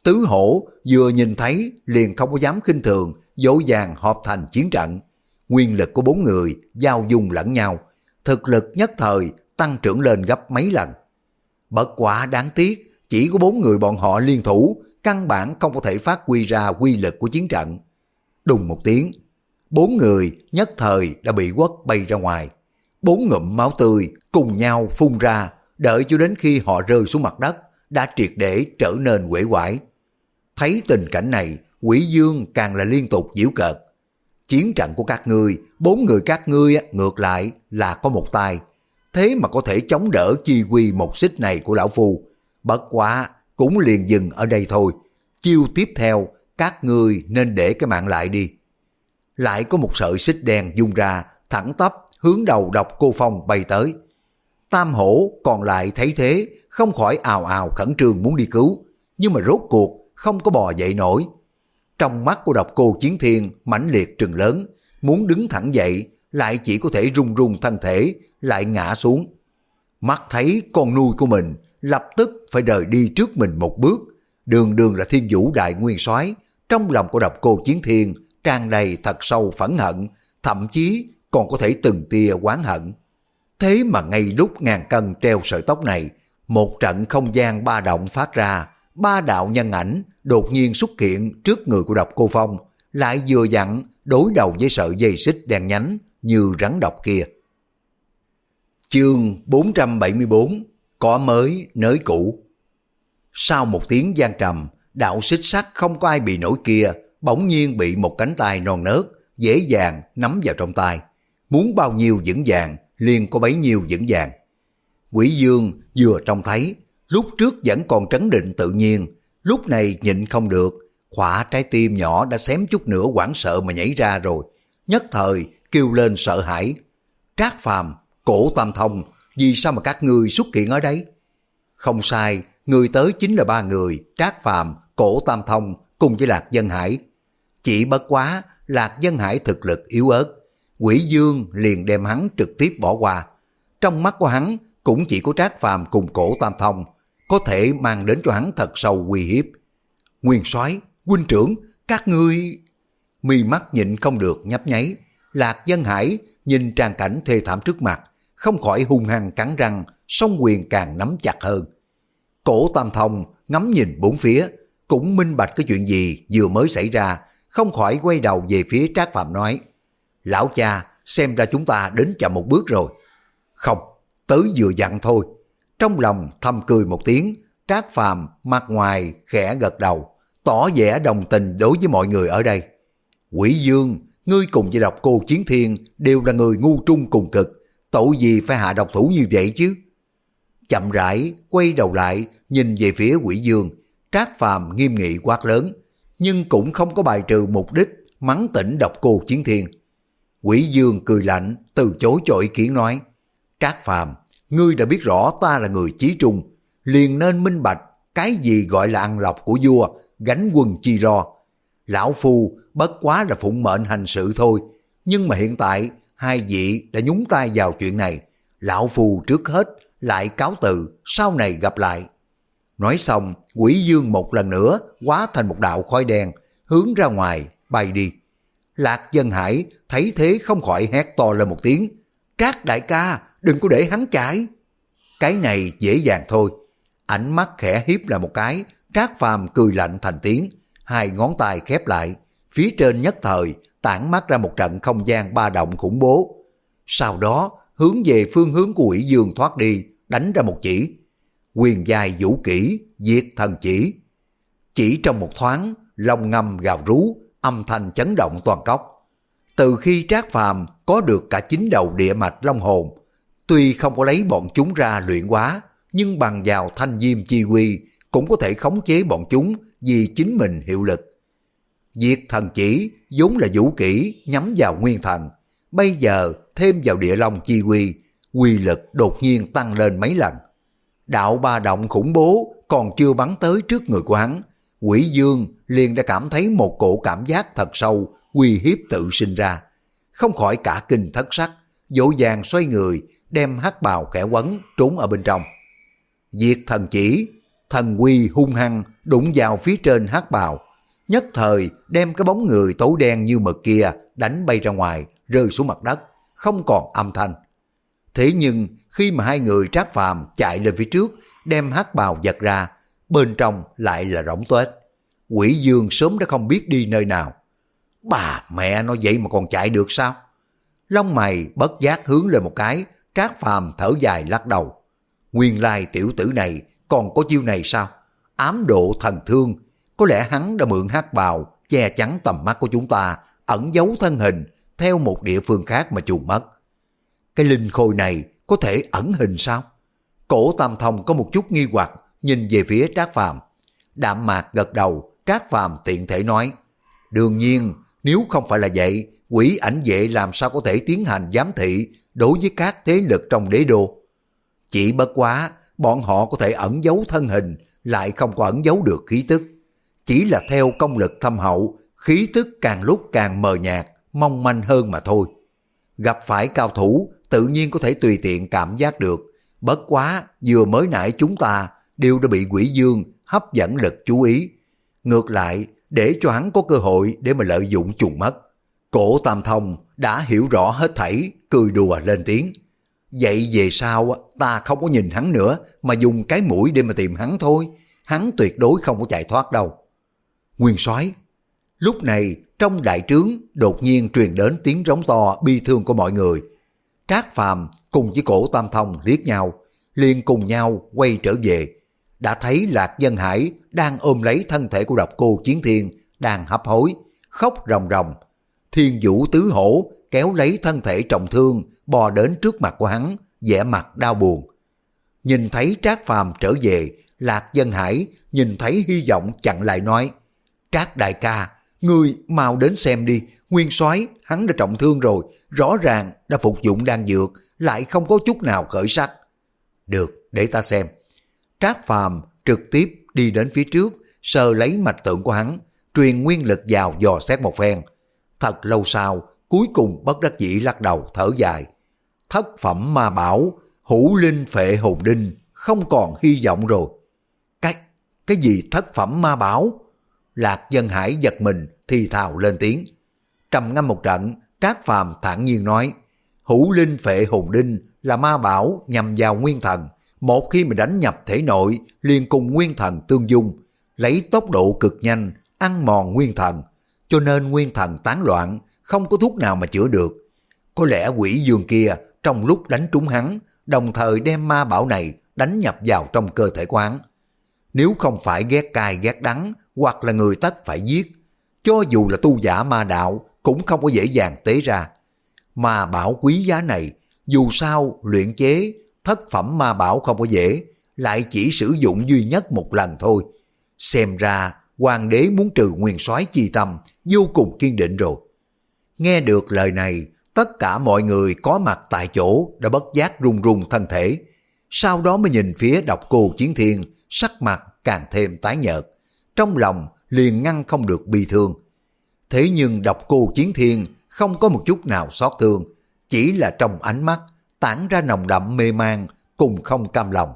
Tứ hổ vừa nhìn thấy liền không có dám khinh thường, dỗ dàng họp thành chiến trận. Nguyên lực của bốn người giao dung lẫn nhau, thực lực nhất thời tăng trưởng lên gấp mấy lần. Bất quả đáng tiếc, chỉ có bốn người bọn họ liên thủ, căn bản không có thể phát huy ra quy lực của chiến trận. Đùng một tiếng, bốn người nhất thời đã bị quất bay ra ngoài. Bốn ngụm máu tươi cùng nhau phun ra, đợi cho đến khi họ rơi xuống mặt đất, đã triệt để trở nên quể quải. Thấy tình cảnh này, quỷ dương càng là liên tục diễu cợt. Chiến trận của các ngươi, bốn người các ngươi ngược lại là có một tay. Thế mà có thể chống đỡ chi quy một xích này của lão phu. Bất quá, cũng liền dừng ở đây thôi. Chiêu tiếp theo, các ngươi nên để cái mạng lại đi. Lại có một sợi xích đen dung ra, thẳng tắp, hướng đầu độc cô Phong bay tới. Tam hổ còn lại thấy thế, không khỏi ào ào khẩn trương muốn đi cứu. Nhưng mà rốt cuộc không có bò dậy nổi. Trong mắt của độc cô Chiến Thiên mãnh liệt trừng lớn, muốn đứng thẳng dậy lại chỉ có thể run run thân thể, lại ngã xuống. Mắt thấy con nuôi của mình lập tức phải rời đi trước mình một bước, đường đường là thiên vũ đại nguyên soái trong lòng của độc cô Chiến Thiên tràn đầy thật sâu phẫn hận, thậm chí còn có thể từng tia oán hận. Thế mà ngay lúc ngàn cân treo sợi tóc này, một trận không gian ba động phát ra, ba đạo nhân ảnh đột nhiên xuất hiện trước người của độc cô Phong, lại vừa dặn đối đầu với sợi dây xích đen nhánh như rắn độc kia. Chương 474 Có mới nới cũ Sau một tiếng gian trầm, đạo xích sắt không có ai bị nổi kia, bỗng nhiên bị một cánh tay non nớt, dễ dàng nắm vào trong tay. Muốn bao nhiêu vững vàng, liền có bấy nhiêu vững vàng. Quỷ dương vừa trông thấy, lúc trước vẫn còn trấn định tự nhiên, lúc này nhịn không được, khỏa trái tim nhỏ đã xém chút nữa hoảng sợ mà nhảy ra rồi, nhất thời kêu lên sợ hãi. Trác phàm, cổ tam thông, vì sao mà các ngươi xuất hiện ở đây? Không sai, người tới chính là ba người, Trác phàm, cổ tam thông cùng với Lạc Dân Hải. Chỉ bất quá, Lạc Dân Hải thực lực yếu ớt, quỷ dương liền đem hắn trực tiếp bỏ qua. Trong mắt của hắn cũng chỉ có Trác phàm cùng cổ tam thông, có thể mang đến cho hắn thật sâu uy hiếp. Nguyên soái, huynh trưởng, các ngươi... Mi mắt nhịn không được nhấp nháy, Lạc Dân Hải nhìn trang cảnh thê thảm trước mặt, không khỏi hung hăng cắn răng, song quyền càng nắm chặt hơn. Cổ Tam Thông ngắm nhìn bốn phía, cũng minh bạch cái chuyện gì vừa mới xảy ra, không khỏi quay đầu về phía Trác Phạm nói, Lão cha, xem ra chúng ta đến chậm một bước rồi. Không, tới vừa dặn thôi. Trong lòng thầm cười một tiếng, Trác Phàm mặt ngoài khẽ gật đầu, tỏ vẻ đồng tình đối với mọi người ở đây. Quỷ Dương, ngươi cùng với độc cô Chiến Thiên đều là người ngu trung cùng cực, tội gì phải hạ độc thủ như vậy chứ? Chậm rãi, quay đầu lại, nhìn về phía quỷ Dương, Trác Phàm nghiêm nghị quát lớn, nhưng cũng không có bài trừ mục đích mắng tỉnh độc cô Chiến Thiên. Quỷ Dương cười lạnh, từ chối cho ý kiến nói, Trác Phàm, ngươi đã biết rõ ta là người chí trung, liền nên minh bạch cái gì gọi là ăn lọc của vua, gánh quân chi lo. Lão Phu bất quá là phụng mệnh hành sự thôi, nhưng mà hiện tại hai vị đã nhúng tay vào chuyện này. Lão Phu trước hết lại cáo từ, sau này gặp lại. Nói xong, quỷ dương một lần nữa hóa thành một đạo khói đen, hướng ra ngoài, bay đi. Lạc dân hải thấy thế không khỏi hét to lên một tiếng. Trác đại ca, đừng có để hắn chạy. Cái này dễ dàng thôi. Ánh mắt khẽ hiếp là một cái, Trác phàm cười lạnh thành tiếng, hai ngón tay khép lại. Phía trên nhất thời tản mắt ra một trận không gian ba động khủng bố. Sau đó hướng về phương hướng của ủy dương thoát đi, đánh ra một chỉ. Quyền dài vũ kỹ, diệt thần chỉ. Chỉ trong một thoáng, lòng ngầm gào rú, âm thanh chấn động toàn cốc. Từ khi Trác Phàm có được cả chín đầu địa mạch long hồn, tuy không có lấy bọn chúng ra luyện hóa, nhưng bằng vào thanh diêm chi quy cũng có thể khống chế bọn chúng vì chính mình hiệu lực. Diệt thần chỉ vốn là vũ kỹ nhắm vào nguyên thần, bây giờ thêm vào địa long chi quy, quy lực đột nhiên tăng lên mấy lần. Đạo ba động khủng bố còn chưa bắn tới trước người của hắn, quỷ dương liền đã cảm thấy một cổ cảm giác thật sâu, uy hiếp tự sinh ra. Không khỏi cả kinh thất sắc, dỗ dàng xoay người, đem hắc bào kẻ quấn trốn ở bên trong. Diệt thần chỉ, thần quy hung hăng đụng vào phía trên hắc bào, nhất thời đem cái bóng người tối đen như mực kia đánh bay ra ngoài, rơi xuống mặt đất, không còn âm thanh. Thế nhưng khi mà hai người trác phàm chạy lên phía trước, đem hắc bào giật ra, bên trong lại là rỗng tuếch. Quỷ dương sớm đã không biết đi nơi nào. Bà mẹ nó vậy mà còn chạy được sao? Lông mày bất giác hướng lên một cái, trác phàm thở dài lắc đầu. Nguyên lai tiểu tử này còn có chiêu này sao? Ám độ thần thương, có lẽ hắn đã mượn hát bào che chắn tầm mắt của chúng ta, ẩn giấu thân hình theo một địa phương khác mà chuồn mất. Cái linh khôi này có thể ẩn hình sao? Cổ Tam Thông có một chút nghi hoặc nhìn về phía Trác Phàm. Đạm mạc gật đầu, Trác Phàm tiện thể nói, đương nhiên nếu không phải là vậy, quỷ ảnh vệ làm sao có thể tiến hành giám thị đối với các thế lực trong đế đô. Chỉ bất quá, bọn họ có thể ẩn giấu thân hình, lại không có ẩn giấu được khí tức. Chỉ là theo công lực thâm hậu, khí tức càng lúc càng mờ nhạt, mong manh hơn mà thôi. Gặp phải cao thủ, tự nhiên có thể tùy tiện cảm giác được. Bất quá, vừa mới nãy chúng ta đều đã bị quỷ dương hấp dẫn lực chú ý. Ngược lại, để cho hắn có cơ hội để mà lợi dụng trùng mất. Cổ Tam Thông đã hiểu rõ hết thảy, cười đùa lên tiếng. Vậy về sau ta không có nhìn hắn nữa mà dùng cái mũi để mà tìm hắn thôi. Hắn tuyệt đối không có chạy thoát đâu. Nguyên soái Lúc này trong đại trướng đột nhiên truyền đến tiếng rống to bi thương của mọi người. Trác Phàm cùng với cổ Tam Thông liếc nhau, liền cùng nhau quay trở về. Đã thấy Lạc Dân Hải đang ôm lấy thân thể của độc cô Chiến Thiên, đang hấp hối, khóc ròng ròng. Thiên Vũ Tứ Hổ kéo lấy thân thể trọng thương, bò đến trước mặt của hắn, vẻ mặt đau buồn. Nhìn thấy Trác Phàm trở về, Lạc Dân Hải nhìn thấy hy vọng chặn lại nói, Trác đại ca, Ngươi mau đến xem đi, nguyên soái hắn đã trọng thương rồi, rõ ràng đã phục dụng đan dược, lại không có chút nào khởi sắc. Được, để ta xem. Trác Phàm trực tiếp đi đến phía trước, sờ lấy mạch tượng của hắn, truyền nguyên lực vào dò xét một phen. Thật lâu sau, cuối cùng bất đắc dĩ lắc đầu thở dài. Thất phẩm ma bảo, hữu linh phệ hồn đinh, không còn hy vọng rồi. Cái, cái gì thất phẩm ma bảo? Lạc dân hải giật mình, thì thào lên tiếng. Trầm ngâm một trận, Trác Phàm thản nhiên nói, hữu linh phệ hồn đinh là ma bảo nhằm vào nguyên thần, một khi mà đánh nhập thể nội liền cùng nguyên thần tương dung, lấy tốc độ cực nhanh, ăn mòn nguyên thần, cho nên nguyên thần tán loạn, không có thuốc nào mà chữa được. Có lẽ quỷ dương kia trong lúc đánh trúng hắn, đồng thời đem ma bảo này đánh nhập vào trong cơ thể quán. Nếu không phải ghét cay ghét đắng hoặc là người tất phải giết, cho dù là tu giả ma đạo cũng không có dễ dàng tế ra. mà bảo quý giá này, dù sao luyện chế thất phẩm ma bảo không có dễ, lại chỉ sử dụng duy nhất một lần thôi. Xem ra hoàng đế muốn trừ nguyên soái chi tâm vô cùng kiên định rồi. Nghe được lời này, tất cả mọi người có mặt tại chỗ đã bất giác run run thân thể. Sau đó mới nhìn phía độc cô chiến thiên, sắc mặt càng thêm tái nhợt. Trong lòng liền ngăn không được bi thương. Thế nhưng độc cô chiến thiên không có một chút nào xót thương, chỉ là trong ánh mắt tản ra nồng đậm mê man cùng không cam lòng.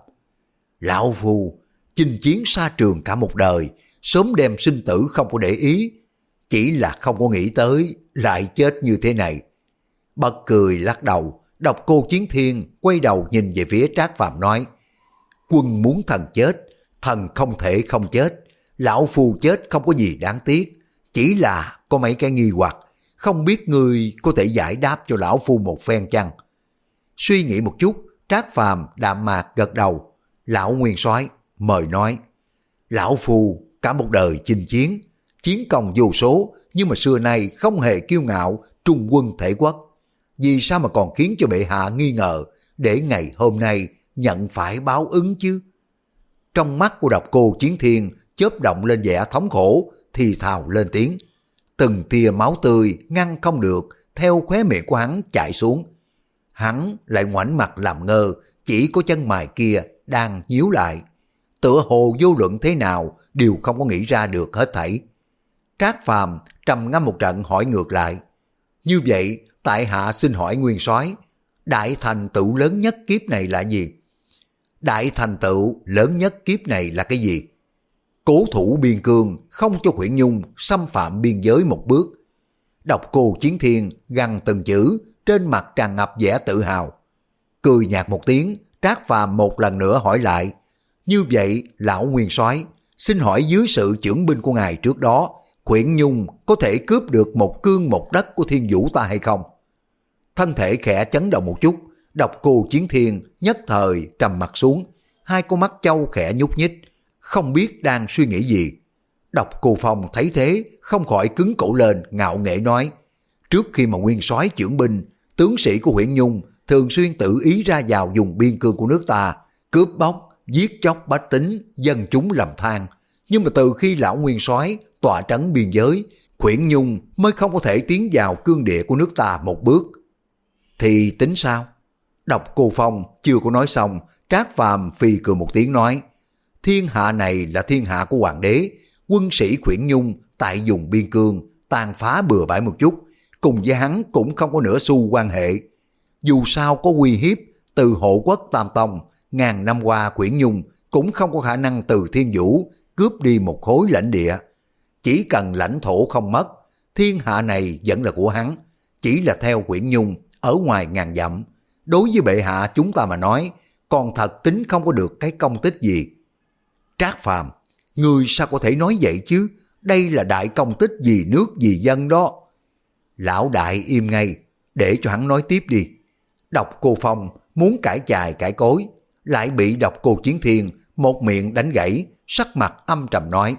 Lão Phu, chinh chiến xa trường cả một đời, sớm đem sinh tử không có để ý, chỉ là không có nghĩ tới lại chết như thế này. Bật cười lắc đầu, đọc cô chiến thiên quay đầu nhìn về phía Trác Phạm nói, quân muốn thần chết, thần không thể không chết, lão phu chết không có gì đáng tiếc, chỉ là có mấy cái nghi hoặc, không biết người có thể giải đáp cho lão phu một phen chăng? Suy nghĩ một chút, Trác Phàm đạm mạc gật đầu, lão nguyên soái mời nói, lão phu cả một đời chinh chiến, chiến công vô số, nhưng mà xưa nay không hề kiêu ngạo trung quân thể quốc. Vì sao mà còn khiến cho bệ hạ nghi ngờ để ngày hôm nay nhận phải báo ứng chứ? Trong mắt của độc cô chiến thiên chớp động lên vẻ thống khổ thì thào lên tiếng. Từng tia máu tươi ngăn không được theo khóe miệng của hắn chạy xuống. Hắn lại ngoảnh mặt làm ngơ chỉ có chân mày kia đang nhíu lại. Tựa hồ vô luận thế nào đều không có nghĩ ra được hết thảy. Trác Phàm trầm ngâm một trận hỏi ngược lại. Như vậy, tại hạ xin hỏi nguyên soái đại thành tựu lớn nhất kiếp này là gì? Đại thành tựu lớn nhất kiếp này là cái gì? Cố thủ biên cương không cho Nguyễn Nhung xâm phạm biên giới một bước. Đọc cô chiến thiên gằn từng chữ trên mặt tràn ngập vẻ tự hào. Cười nhạt một tiếng, Trác Phàm một lần nữa hỏi lại. Như vậy, lão nguyên soái xin hỏi dưới sự trưởng binh của ngài trước đó, Quyển Nhung có thể cướp được một cương một đất của thiên vũ ta hay không? Thân thể khẽ chấn động một chút, độc cô chiến thiên nhất thời trầm mặt xuống, hai con mắt châu khẽ nhúc nhích, không biết đang suy nghĩ gì. Độc cô Phong thấy thế, không khỏi cứng cổ lên, ngạo nghễ nói, trước khi mà nguyên soái trưởng binh, tướng sĩ của huyện Nhung thường xuyên tự ý ra vào dùng biên cương của nước ta, cướp bóc, giết chóc bách tính, dân chúng làm than. Nhưng mà từ khi lão nguyên soái tọa trấn biên giới, Khuyển Nhung mới không có thể tiến vào cương địa của nước ta một bước. Thì tính sao? Đọc cô Phong chưa có nói xong, Trác Phàm phi cười một tiếng nói, thiên hạ này là thiên hạ của hoàng đế, quân sĩ Khuyển Nhung tại dùng biên cương, tàn phá bừa bãi một chút, cùng với hắn cũng không có nửa xu quan hệ. Dù sao có uy hiếp từ hộ quốc Tam Tông, ngàn năm qua quyển Nhung cũng không có khả năng từ thiên vũ cướp đi một khối lãnh địa. Chỉ cần lãnh thổ không mất, thiên hạ này vẫn là của hắn, chỉ là theo Quyển Nhung ở ngoài ngàn dặm. Đối với bệ hạ chúng ta mà nói, còn thật tính không có được cái công tích gì. Trác Phàm, người sao có thể nói vậy chứ? Đây là đại công tích vì nước vì dân đó. Lão đại im ngay, để cho hắn nói tiếp đi. Độc cô Phong muốn cải chài cải cối, lại bị độc cô Chiến Thiên một miệng đánh gãy, sắc mặt âm trầm nói.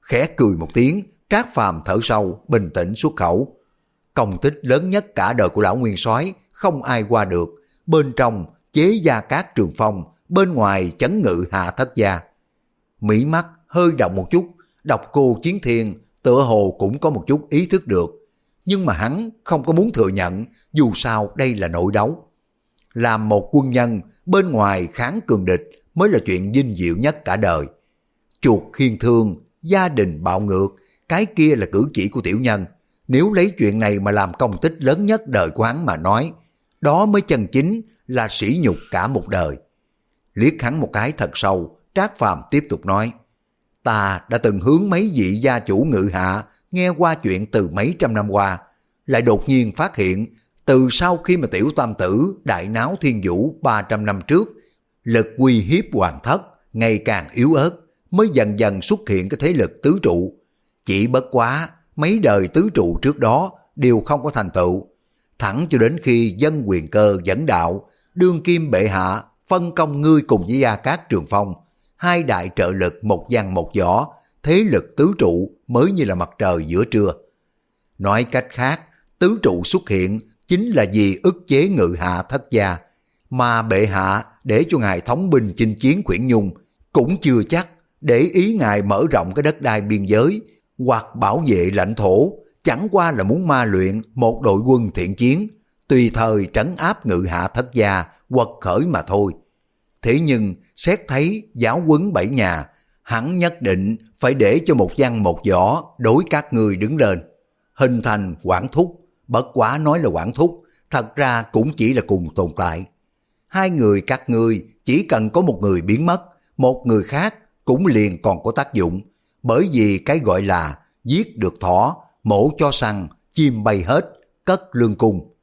Khẽ cười một tiếng, Trác Phàm thở sâu, bình tĩnh xuất khẩu. Công tích lớn nhất cả đời của lão Nguyên soái không ai qua được. Bên trong chế gia cát trường phong, bên ngoài chấn ngự hạ thất gia. Mỹ mắt hơi động một chút, đọc cô chiến thiên tựa hồ cũng có một chút ý thức được. Nhưng mà hắn không có muốn thừa nhận dù sao đây là nội đấu. Làm một quân nhân bên ngoài kháng cường địch mới là chuyện dinh diệu nhất cả đời. Chuột khiên thương, gia đình bạo ngược, cái kia là cử chỉ của tiểu nhân. Nếu lấy chuyện này mà làm công tích lớn nhất đời của hắn mà nói, đó mới chân chính là sỉ nhục cả một đời. Liếc hắn một cái thật sâu, Trác Phàm tiếp tục nói, ta đã từng hướng mấy vị gia chủ ngự hạ nghe qua chuyện từ mấy trăm năm qua, lại đột nhiên phát hiện từ sau khi mà tiểu tam tử đại náo thiên vũ 300 năm trước lực uy hiếp hoàng thất ngày càng yếu ớt mới dần dần xuất hiện cái thế lực tứ trụ. Chỉ bất quá mấy đời tứ trụ trước đó đều không có thành tựu. Thẳng cho đến khi dân quyền cơ dẫn đạo, đương kim bệ hạ phân công ngươi cùng với Gia Cát Trường Phong, hai đại trợ lực một văn một võ, thế lực tứ trụ mới như là mặt trời giữa trưa. Nói cách khác, tứ trụ xuất hiện chính là vì ức chế ngự hạ thất gia, mà bệ hạ để cho ngài thống binh chinh chiến quyển nhung cũng chưa chắc để ý ngài mở rộng cái đất đai biên giới hoặc bảo vệ lãnh thổ chẳng qua là muốn ma luyện một đội quân thiện chiến tùy thời trấn áp ngự hạ thất gia quật khởi mà thôi. Thế nhưng xét thấy giáo quấn bảy nhà hắn nhất định phải để cho một văn một võ đối các người đứng lên. Hình thành quản thúc, bất quá nói là quản thúc, thật ra cũng chỉ là cùng tồn tại. Hai người các người chỉ cần có một người biến mất, một người khác cũng liền còn có tác dụng, bởi vì cái gọi là giết được thỏ, mổ cho săn, chim bay hết, cất lương cung.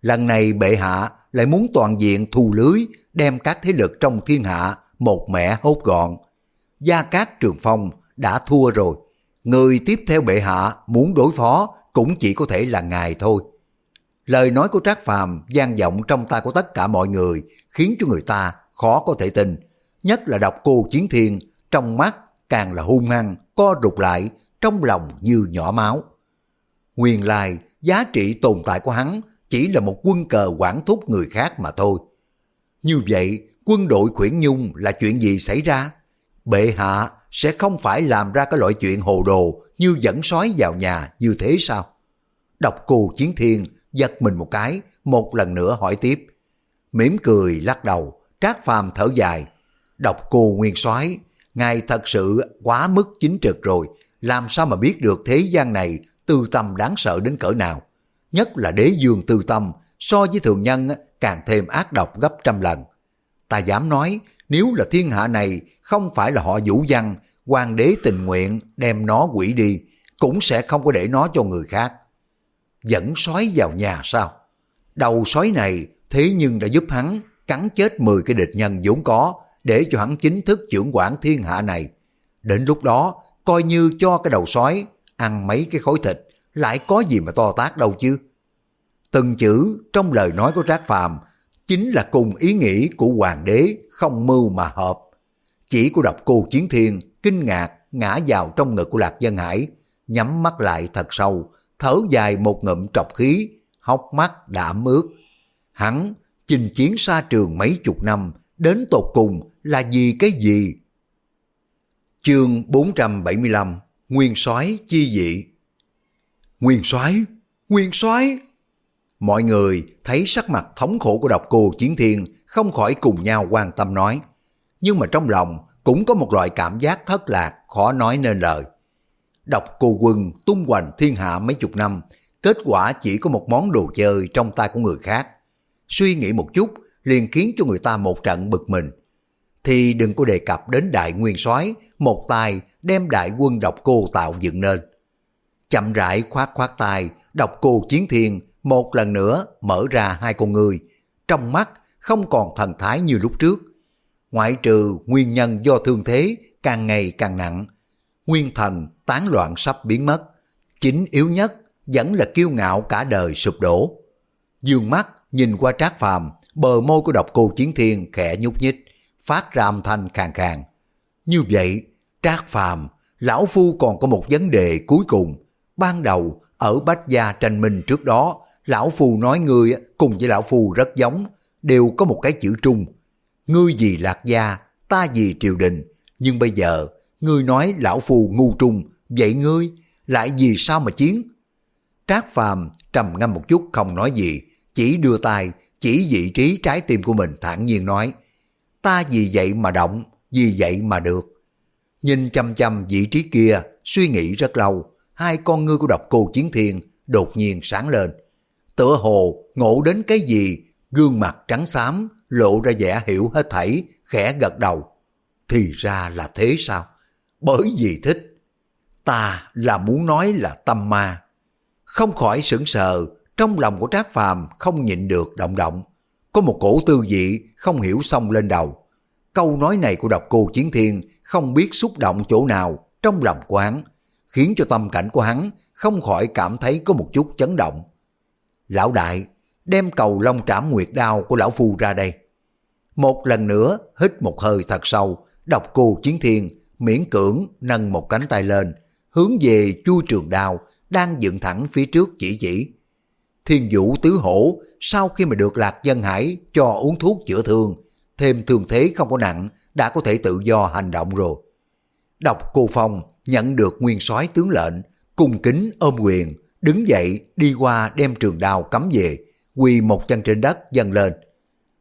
Lần này bệ hạ lại muốn toàn diện thu lưới, đem các thế lực trong thiên hạ một mẻ hốt gọn. Gia Cát Trường Phong đã thua rồi, người tiếp theo bệ hạ muốn đối phó cũng chỉ có thể là ngài thôi. Lời nói của Trác Phàm gian vọng trong tai của tất cả mọi người khiến cho người ta khó có thể tin. Nhất là đọc cô Chiến Thiên, trong mắt càng là hung hăng, co rụt lại, trong lòng như nhỏ máu. Nguyên lai, giá trị tồn tại của hắn chỉ là một quân cờ quản thúc người khác mà thôi. Như vậy, quân đội khuyển nhung là chuyện gì xảy ra? Bệ hạ sẽ không phải làm ra cái loại chuyện hồ đồ như dẫn sói vào nhà như thế sao? Độc cù Chiến Thiên giật mình một cái, một lần nữa hỏi tiếp. mỉm cười lắc đầu, trác phàm thở dài. Độc cù Nguyên soái ngài thật sự quá mức chính trực rồi, làm sao mà biết được thế gian này tư tâm đáng sợ đến cỡ nào. Nhất là đế dương tư tâm, so với thường nhân càng thêm ác độc gấp trăm lần. Ta dám nói, nếu là thiên hạ này không phải là họ vũ văn, hoàng đế tình nguyện đem nó quỷ đi, cũng sẽ không có để nó cho người khác. Dẫn sói vào nhà sao? Đầu sói này thế nhưng đã giúp hắn cắn chết 10 cái địch nhân vốn có để cho hắn chính thức trưởng quản thiên hạ này. Đến lúc đó, coi như cho cái đầu sói ăn mấy cái khối thịt, lại có gì mà to tác đâu chứ. Từng chữ trong lời nói của Trác Phàm chính là cùng ý nghĩ của hoàng đế không mưu mà hợp. Chỉ của đọc cô Chiến Thiên kinh ngạc ngã vào trong ngực của Lạc Dân Hải, nhắm mắt lại thật sâu, thở dài một ngụm trọc khí, hốc mắt đã mướt Hắn chinh chiến xa trường mấy chục năm, đến tột cùng là vì cái gì? Chương 475 Nguyên soái chi dị Nguyên soái Nguyên soái Mọi người thấy sắc mặt thống khổ của độc cô Chiến Thiên không khỏi cùng nhau quan tâm nói. Nhưng mà trong lòng cũng có một loại cảm giác thất lạc khó nói nên lời. Độc cô quân tung hoành thiên hạ mấy chục năm, kết quả chỉ có một món đồ chơi trong tay của người khác. Suy nghĩ một chút liền khiến cho người ta một trận bực mình. Thì đừng có đề cập đến đại nguyên soái một tay đem đại quân độc cô tạo dựng nên. Chậm rãi khoát khoát tay, độc cô chiến thiên một lần nữa mở ra hai con người, trong mắt không còn thần thái như lúc trước. Ngoại trừ nguyên nhân do thương thế càng ngày càng nặng, nguyên thần tán loạn sắp biến mất, chính yếu nhất vẫn là kiêu ngạo cả đời sụp đổ. Dương mắt nhìn qua trác phàm, bờ môi của độc cô chiến thiên khẽ nhúc nhích, phát ra âm thanh khàn khàn. Như vậy, trác phàm, lão phu còn có một vấn đề cuối cùng. Ban đầu, ở Bách Gia tranh minh trước đó, lão phù nói ngươi cùng với lão phù rất giống, đều có một cái chữ trung. Ngươi vì lạc gia, ta vì triều đình, nhưng bây giờ ngươi nói lão phù ngu trung, vậy ngươi lại vì sao mà chiến? Trác Phàm trầm ngâm một chút không nói gì, chỉ đưa tay chỉ vị trí trái tim của mình thản nhiên nói, ta vì vậy mà động, vì vậy mà được. Nhìn chăm chăm vị trí kia, suy nghĩ rất lâu, hai con ngươi của độc cô chiến thiên đột nhiên sáng lên. Tựa hồ ngộ đến cái gì, gương mặt trắng xám, lộ ra vẻ hiểu hết thảy, khẽ gật đầu. Thì ra là thế sao? Bởi vì thích. Ta là muốn nói là tâm ma. Không khỏi sững sờ, trong lòng của Trác Phàm không nhịn được động động. Có một cổ tư vị không hiểu xong lên đầu. Câu nói này của độc cô Chiến Thiên không biết xúc động chỗ nào trong lòng của hắn, khiến cho tâm cảnh của hắn không khỏi cảm thấy có một chút chấn động. Lão đại, đem cầu long trảm nguyệt đao của lão phu ra đây. Một lần nữa hít một hơi thật sâu, độc cô Chiến Thiên miễn cưỡng nâng một cánh tay lên, hướng về chu trường đao đang dựng thẳng phía trước chỉ chỉ. Thiên vũ tứ hổ sau khi mà được Lạc Dân Hải cho uống thuốc chữa thương, thêm thương thế không có nặng, đã có thể tự do hành động rồi. Độc cô Phong nhận được nguyên soái tướng lệnh, cung kính ôm quyền, đứng dậy đi qua đem trường đào cắm về, quỳ một chân trên đất dâng lên.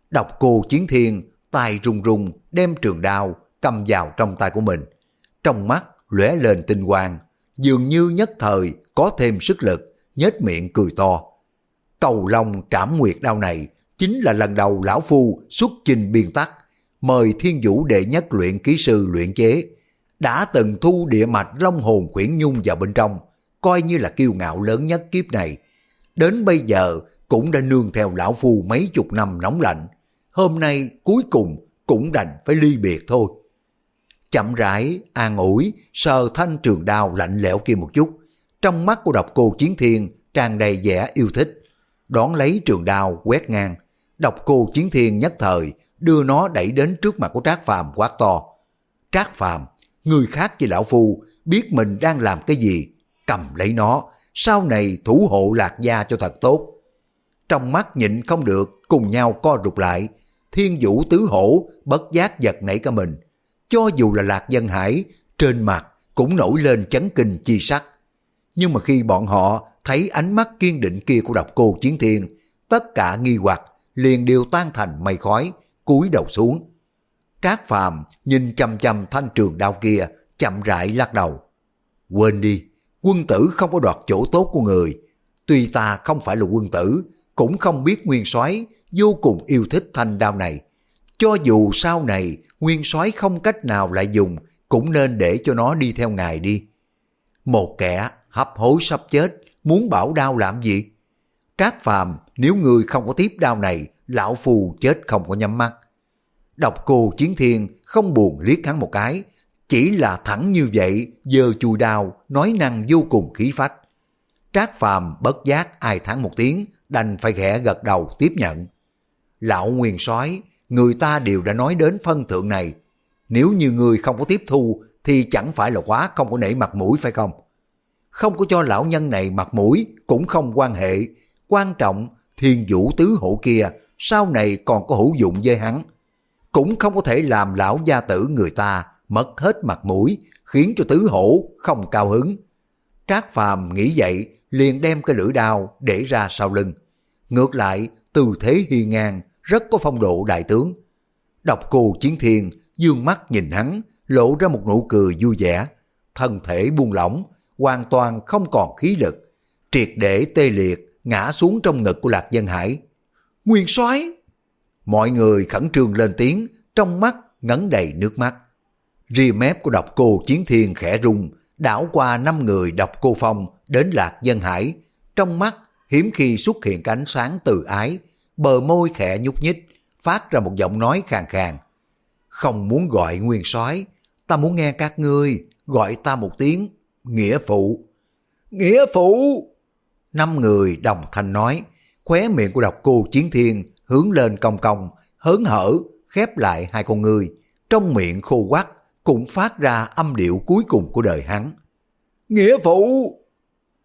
Độc cô chiến thiên, tay rung rung đem trường đào cầm vào trong tay của mình. Trong mắt lóe lên tinh quang, dường như nhất thời có thêm sức lực, nhếch miệng cười to. Cầu Long trảm nguyệt đao này chính là lần đầu lão phu xuất trình biên tắc, mời thiên vũ đệ nhất luyện ký sư luyện chế, đã từng thu địa mạch long hồn quyển nhung vào bên trong, coi như là kiêu ngạo lớn nhất kiếp này. Đến bây giờ cũng đã nương theo lão phu mấy chục năm nóng lạnh, hôm nay cuối cùng cũng đành phải ly biệt thôi. Chậm rãi, an ủi, sờ thanh trường đao lạnh lẽo kia một chút, trong mắt của độc cô chiến thiên tràn đầy vẻ yêu thích, đón lấy trường đao quét ngang, độc cô chiến thiên nhất thời đưa nó đẩy đến trước mặt của Trác Phàm quát to. Trác Phàm, người khác chỉ lão phu biết mình đang làm cái gì, cầm lấy nó, sau này thủ hộ lạc gia cho thật tốt. Trong mắt nhịn không được, cùng nhau co rụt lại, thiên vũ tứ hổ bất giác giật nảy cả mình. Cho dù là lạc dân hải, trên mặt cũng nổi lên chấn kinh chi sắc. Nhưng mà khi bọn họ thấy ánh mắt kiên định kia của độc cô chiến thiên, tất cả nghi hoặc liền đều tan thành mây khói, cúi đầu xuống. Trác Phàm nhìn chầm chầm thanh trường đao kia, chậm rãi lắc đầu. Quên đi, quân tử không có đoạt chỗ tốt của người. Tuy ta không phải là quân tử, cũng không biết nguyên soái vô cùng yêu thích thanh đao này. Cho dù sau này nguyên soái không cách nào lại dùng, cũng nên để cho nó đi theo ngài đi. Một kẻ hấp hối sắp chết, muốn bảo đao làm gì? Trác phàm, nếu người không có tiếp đao này, lão phù chết không có nhắm mắt. Độc cô chiến thiên không buồn liếc hắn một cái, chỉ là thẳng như vậy, giờ chùi đào, nói năng vô cùng khí phách. Trác phàm bất giác ai thắng một tiếng, đành phải khẽ gật đầu tiếp nhận. Lão nguyên soái người ta đều đã nói đến phân thượng này. Nếu như người không có tiếp thu, thì chẳng phải là quá không có nể mặt mũi phải không? Không có cho lão nhân này mặt mũi, cũng không quan hệ. Quan trọng, thiên vũ tứ hộ kia, sau này còn có hữu dụng với hắn. Cũng không có thể làm lão gia tử người ta mất hết mặt mũi, khiến cho tứ hổ không cao hứng. Trác Phàm nghĩ vậy, liền đem cái lưỡi đao để ra sau lưng. Ngược lại, tư thế hiên ngang, rất có phong độ đại tướng. Độc cô chiến thiên, dương mắt nhìn hắn, lộ ra một nụ cười vui vẻ. Thân thể buông lỏng, hoàn toàn không còn khí lực. Triệt để tê liệt, ngã xuống trong ngực của Lạc Dân Hải. Nguyên soái Mọi người khẩn trương lên tiếng, trong mắt ngấn đầy nước mắt ri mép của độc cô chiến thiên khẽ rung, đảo qua năm người độc cô phong đến Lạc Dân Hải. Trong mắt hiếm khi xuất hiện ánh sáng từ ái, bờ môi khẽ nhúc nhích, phát ra một giọng nói khàn khàn. Không muốn gọi nguyên soái ta muốn nghe các ngươi gọi ta một tiếng nghĩa phụ. Nghĩa phụ! Năm người đồng thanh nói, khóe miệng của độc cô chiến thiên hướng lên cong cong, hớn hở, khép lại hai con người, trong miệng khô quắc cũng phát ra âm điệu cuối cùng của đời hắn. Nghĩa phụ!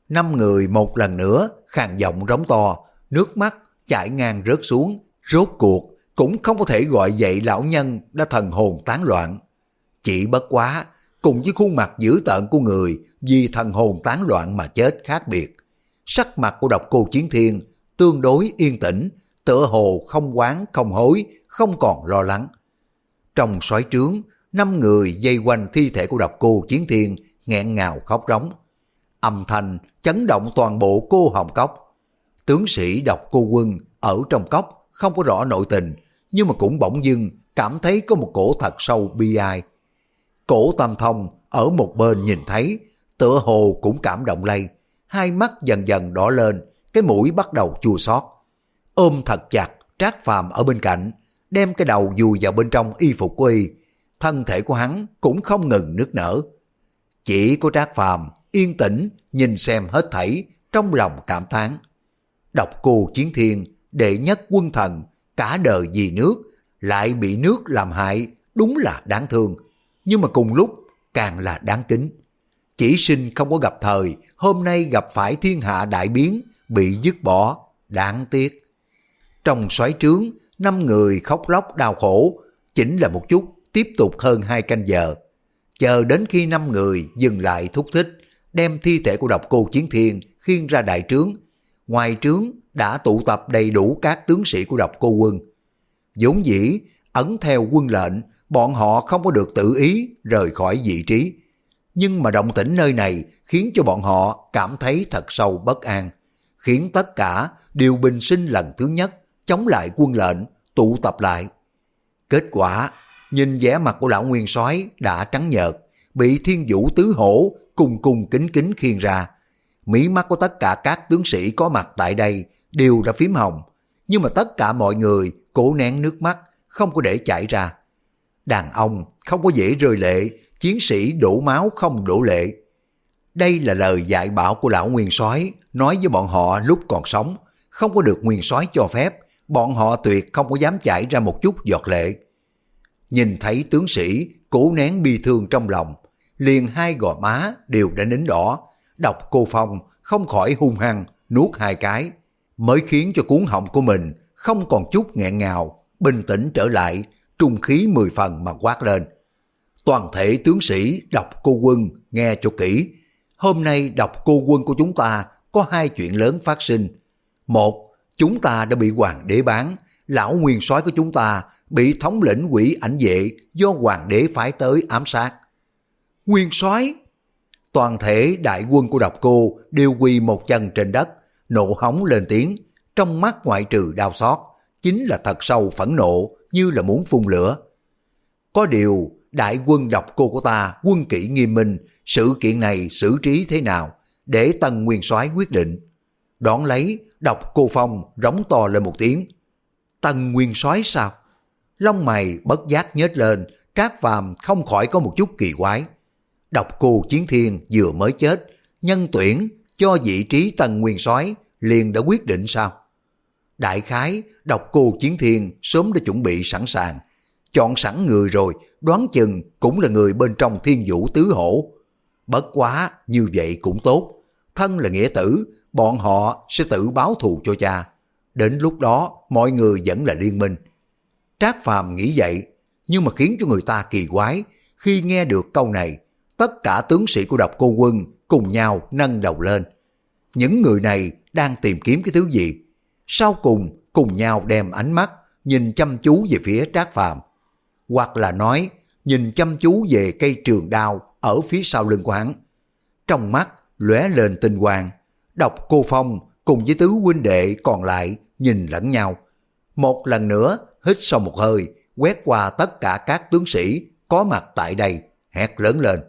Năm người một lần nữa khàn giọng rống to, nước mắt chảy ngang rớt xuống, rốt cuộc cũng không có thể gọi dậy lão nhân đã thần hồn tán loạn. Chỉ bất quá, cùng với khuôn mặt dữ tợn của người vì thần hồn tán loạn mà chết khác biệt. Sắc mặt của độc cô chiến thiên tương đối yên tĩnh, tựa hồ không quán không hối, không còn lo lắng. Trong xoáy trướng, năm người dây quanh thi thể của độc cô chiến thiên nghẹn ngào khóc rống. Âm thanh chấn động toàn bộ cô hồng cốc. Tướng sĩ độc cô quân ở trong cốc không có rõ nội tình, nhưng mà cũng bỗng dưng cảm thấy có một cổ thật sâu bi ai. Cổ tam thông ở một bên nhìn thấy, tựa hồ cũng cảm động lây, hai mắt dần dần đỏ lên, cái mũi bắt đầu chua xót ôm thật chặt Trác Phàm ở bên cạnh, đem cái đầu vùi vào bên trong y phục của y. Thân thể của hắn cũng không ngừng nức nở. Chỉ có Trác Phàm yên tĩnh nhìn xem hết thảy trong lòng cảm thán. Độc cô chiến thiên, đệ nhất quân thần, cả đời vì nước, lại bị nước làm hại, đúng là đáng thương. Nhưng mà cùng lúc càng là đáng kính. Chỉ sinh không có gặp thời, hôm nay gặp phải thiên hạ đại biến, bị dứt bỏ, đáng tiếc. Trong xoáy trướng, năm người khóc lóc đau khổ, chỉnh là một chút, tiếp tục hơn hai canh giờ. Chờ đến khi năm người dừng lại thúc thích, đem thi thể của độc cô Chiến Thiên khiêng ra đại trướng. Ngoài trướng đã tụ tập đầy đủ các tướng sĩ của độc cô quân. vốn dĩ, ấn theo quân lệnh, bọn họ không có được tự ý rời khỏi vị trí. Nhưng mà động tĩnh nơi này khiến cho bọn họ cảm thấy thật sâu bất an, khiến tất cả đều bình sinh lần thứ nhất chống lại quân lệnh, tụ tập lại. Kết quả, nhìn vẻ mặt của lão nguyên soái đã trắng nhợt, bị thiên vũ tứ hổ cùng cùng kính kính khiêng ra. Mỹ mắt của tất cả các tướng sĩ có mặt tại đây đều đã phím hồng, nhưng mà tất cả mọi người cố nén nước mắt, không có để chảy ra. Đàn ông không có dễ rơi lệ, chiến sĩ đổ máu không đổ lệ. Đây là lời dạy bảo của lão nguyên soái nói với bọn họ lúc còn sống, không có được nguyên soái cho phép, bọn họ tuyệt không có dám chảy ra một chút giọt lệ. Nhìn thấy tướng sĩ cố nén bi thương trong lòng, liền hai gò má đều đã nín đỏ, đọc cô Phong không khỏi hung hăng nuốt hai cái, mới khiến cho cuốn họng của mình không còn chút nghẹn ngào, bình tĩnh trở lại, trung khí mười phần mà quát lên. Toàn thể tướng sĩ đọc cô quân nghe cho kỹ. Hôm nay đọc cô quân của chúng ta có hai chuyện lớn phát sinh. Một, chúng ta đã bị hoàng đế bán, lão nguyên soái của chúng ta bị thống lĩnh quỷ ảnh vệ do hoàng đế phái tới ám sát. Nguyên soái Toàn thể đại quân của độc cô đều quỳ một chân trên đất, nộ hóng lên tiếng, trong mắt ngoại trừ đau xót, chính là thật sâu phẫn nộ như là muốn phun lửa. Có điều, đại quân độc cô của ta quân kỷ nghiêm minh, sự kiện này xử trí thế nào, để tần nguyên soái quyết định. Đón lấy, độc cô phong rống to lên một tiếng. Tần nguyên soái sao? Lông mày bất giác nhếch lên, trác phàm không khỏi có một chút kỳ quái. Độc cô chiến thiên vừa mới chết, nhân tuyển cho vị trí tần nguyên soái liền đã quyết định sao? Đại khái, độc cô chiến thiên sớm đã chuẩn bị sẵn sàng. Chọn sẵn người rồi, đoán chừng cũng là người bên trong thiên vũ tứ hổ. Bất quá, như vậy cũng tốt. Thân là nghĩa tử, bọn họ sẽ tự báo thù cho cha. Đến lúc đó, mọi người vẫn là liên minh. Trác Phàm nghĩ vậy, nhưng mà khiến cho người ta kỳ quái. Khi nghe được câu này, tất cả tướng sĩ của độc cô quân cùng nhau nâng đầu lên. Những người này đang tìm kiếm cái thứ gì? Sau cùng, cùng nhau đem ánh mắt nhìn chăm chú về phía Trác Phàm hoặc là nói nhìn chăm chú về cây trường đao ở phía sau lưng của hắn. Trong mắt lóe lên tinh quang, Độc cô Phong cùng với tứ huynh đệ còn lại nhìn lẫn nhau. Một lần nữa hít sâu một hơi, quét qua tất cả các tướng sĩ có mặt tại đây, hét lớn lên.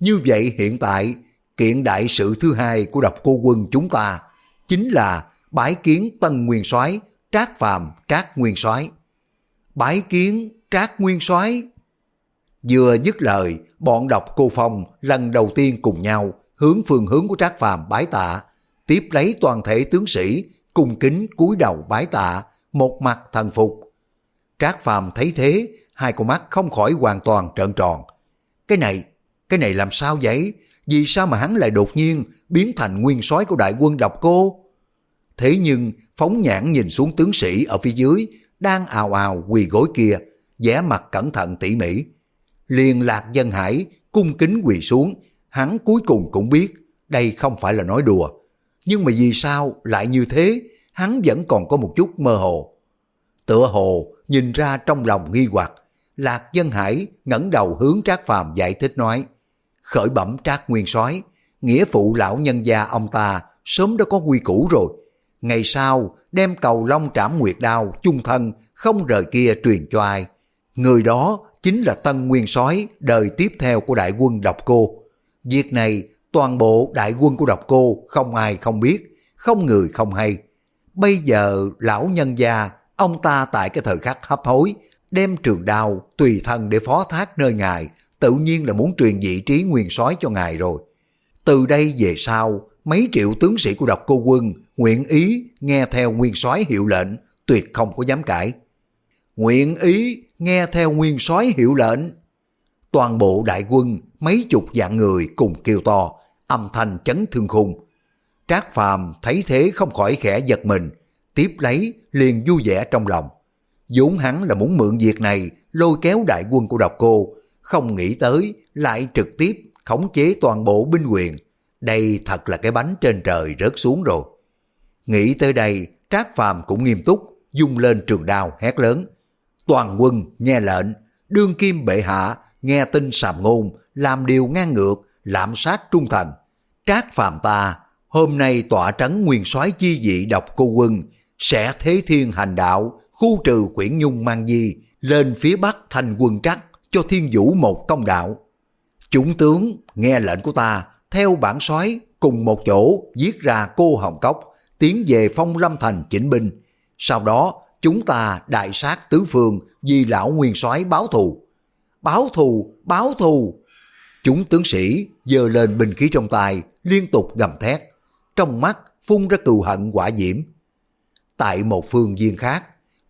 Như vậy hiện tại, kiện đại sự thứ hai của độc cô quân chúng ta chính là bái kiến tân nguyên soái trác phàm trác nguyên soái bái kiến trác nguyên soái vừa dứt lời bọn độc cô phong lần đầu tiên cùng nhau hướng phương hướng của trác phàm bái tạ tiếp lấy toàn thể tướng sĩ cung kính cúi đầu bái tạ một mặt thần phục trác phàm thấy thế hai con mắt không khỏi hoàn toàn trợn tròn cái này cái này làm sao vậy vì sao mà hắn lại đột nhiên biến thành nguyên soái của đại quân độc cô Thế nhưng phóng nhãn nhìn xuống tướng sĩ ở phía dưới đang ào ào quỳ gối kia, vẻ mặt cẩn thận tỉ mỉ. Liên lạc dân hải cung kính quỳ xuống, hắn cuối cùng cũng biết đây không phải là nói đùa. Nhưng mà vì sao lại như thế, hắn vẫn còn có một chút mơ hồ. Tựa hồ nhìn ra trong lòng nghi hoặc, Lạc Dân Hải ngẩng đầu hướng Trác Phàm giải thích nói, khởi bẩm Trác Nguyên soái nghĩa phụ lão nhân gia ông ta sớm đã có quy củ rồi, Ngày sau, đem cầu long trảm nguyệt đao, chung thân, không rời kia truyền cho ai. Người đó chính là tân nguyên soái đời tiếp theo của đại quân độc cô. Việc này, toàn bộ đại quân của độc cô không ai không biết, không người không hay. Bây giờ, lão nhân gia, Ông ta tại cái thời khắc hấp hối, đem trường đao tùy thân để phó thác nơi ngài, tự nhiên là muốn truyền vị trí nguyên soái cho ngài rồi. Từ đây về sau, mấy triệu tướng sĩ của độc cô quân nguyện ý nghe theo nguyên soái hiệu lệnh, tuyệt không có dám cãi. Nguyện ý nghe theo nguyên soái hiệu lệnh. Toàn bộ đại quân, mấy chục vạn người cùng kêu to, âm thanh chấn thương khung. Trác Phàm thấy thế không khỏi khẽ giật mình, tiếp lấy liền vui vẻ trong lòng. vốn hắn là muốn mượn việc này lôi kéo đại quân của độc cô, không nghĩ tới lại trực tiếp khống chế toàn bộ binh quyền. Đây thật là cái bánh trên trời rớt xuống rồi. Nghĩ tới đây, Trác Phàm cũng nghiêm túc, dung lên trường đao hét lớn. Toàn quân nghe lệnh, đương kim bệ hạ nghe tin sàm ngôn, làm điều ngang ngược, lạm sát trung thần. Trác Phàm ta hôm nay tọa trấn nguyên soái chi dị độc cô quân sẽ thế thiên hành đạo, khu trừ khuyển nhung mang di, lên phía bắc thành quân trắc cho thiên vũ một công đạo. Chúng tướng nghe lệnh của ta, theo bản soái cùng một chỗ giết ra cô Hồng Cốc, tiến về phong lâm thành chỉnh binh. Sau đó chúng ta đại sát tứ phương vì lão nguyên soái báo thù. Báo thù, báo thù. Chúng tướng sĩ giơ lên binh khí trong tay, liên tục gầm thét. Trong mắt phun ra cừu hận quả diễm. Tại một phương viên khác,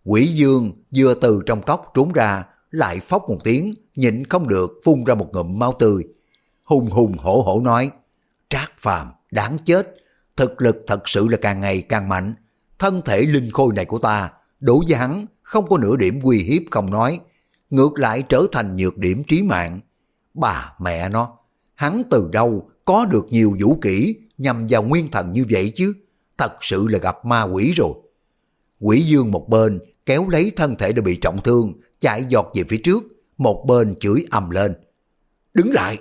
quỷ dương vừa từ trong cốc trốn ra, lại phốc một tiếng, nhịn không được phun ra một ngụm máu tươi. Hùng hùng hổ hổ nói, Trác phàm, đáng chết, thực lực thật sự là càng ngày càng mạnh. Thân thể linh khôi này của ta, đối với hắn không có nửa điểm uy hiếp không nói, ngược lại trở thành nhược điểm trí mạng. Bà mẹ nó, hắn từ đâu có được nhiều vũ kỹ nhằm vào nguyên thần như vậy chứ, thật sự là gặp ma quỷ rồi. Quỷ dương một bên kéo lấy thân thể đã bị trọng thương, chạy giọt về phía trước, một bên chửi ầm lên. Đứng lại!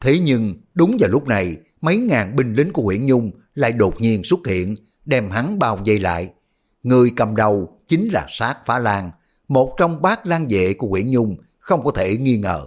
Thế nhưng đúng vào lúc này, mấy ngàn binh lính của Nguyễn Nhung lại đột nhiên xuất hiện, đem hắn bao vây lại. Người cầm đầu chính là sát phá lan, một trong bát lan vệ của Nguyễn Nhung, không có thể nghi ngờ.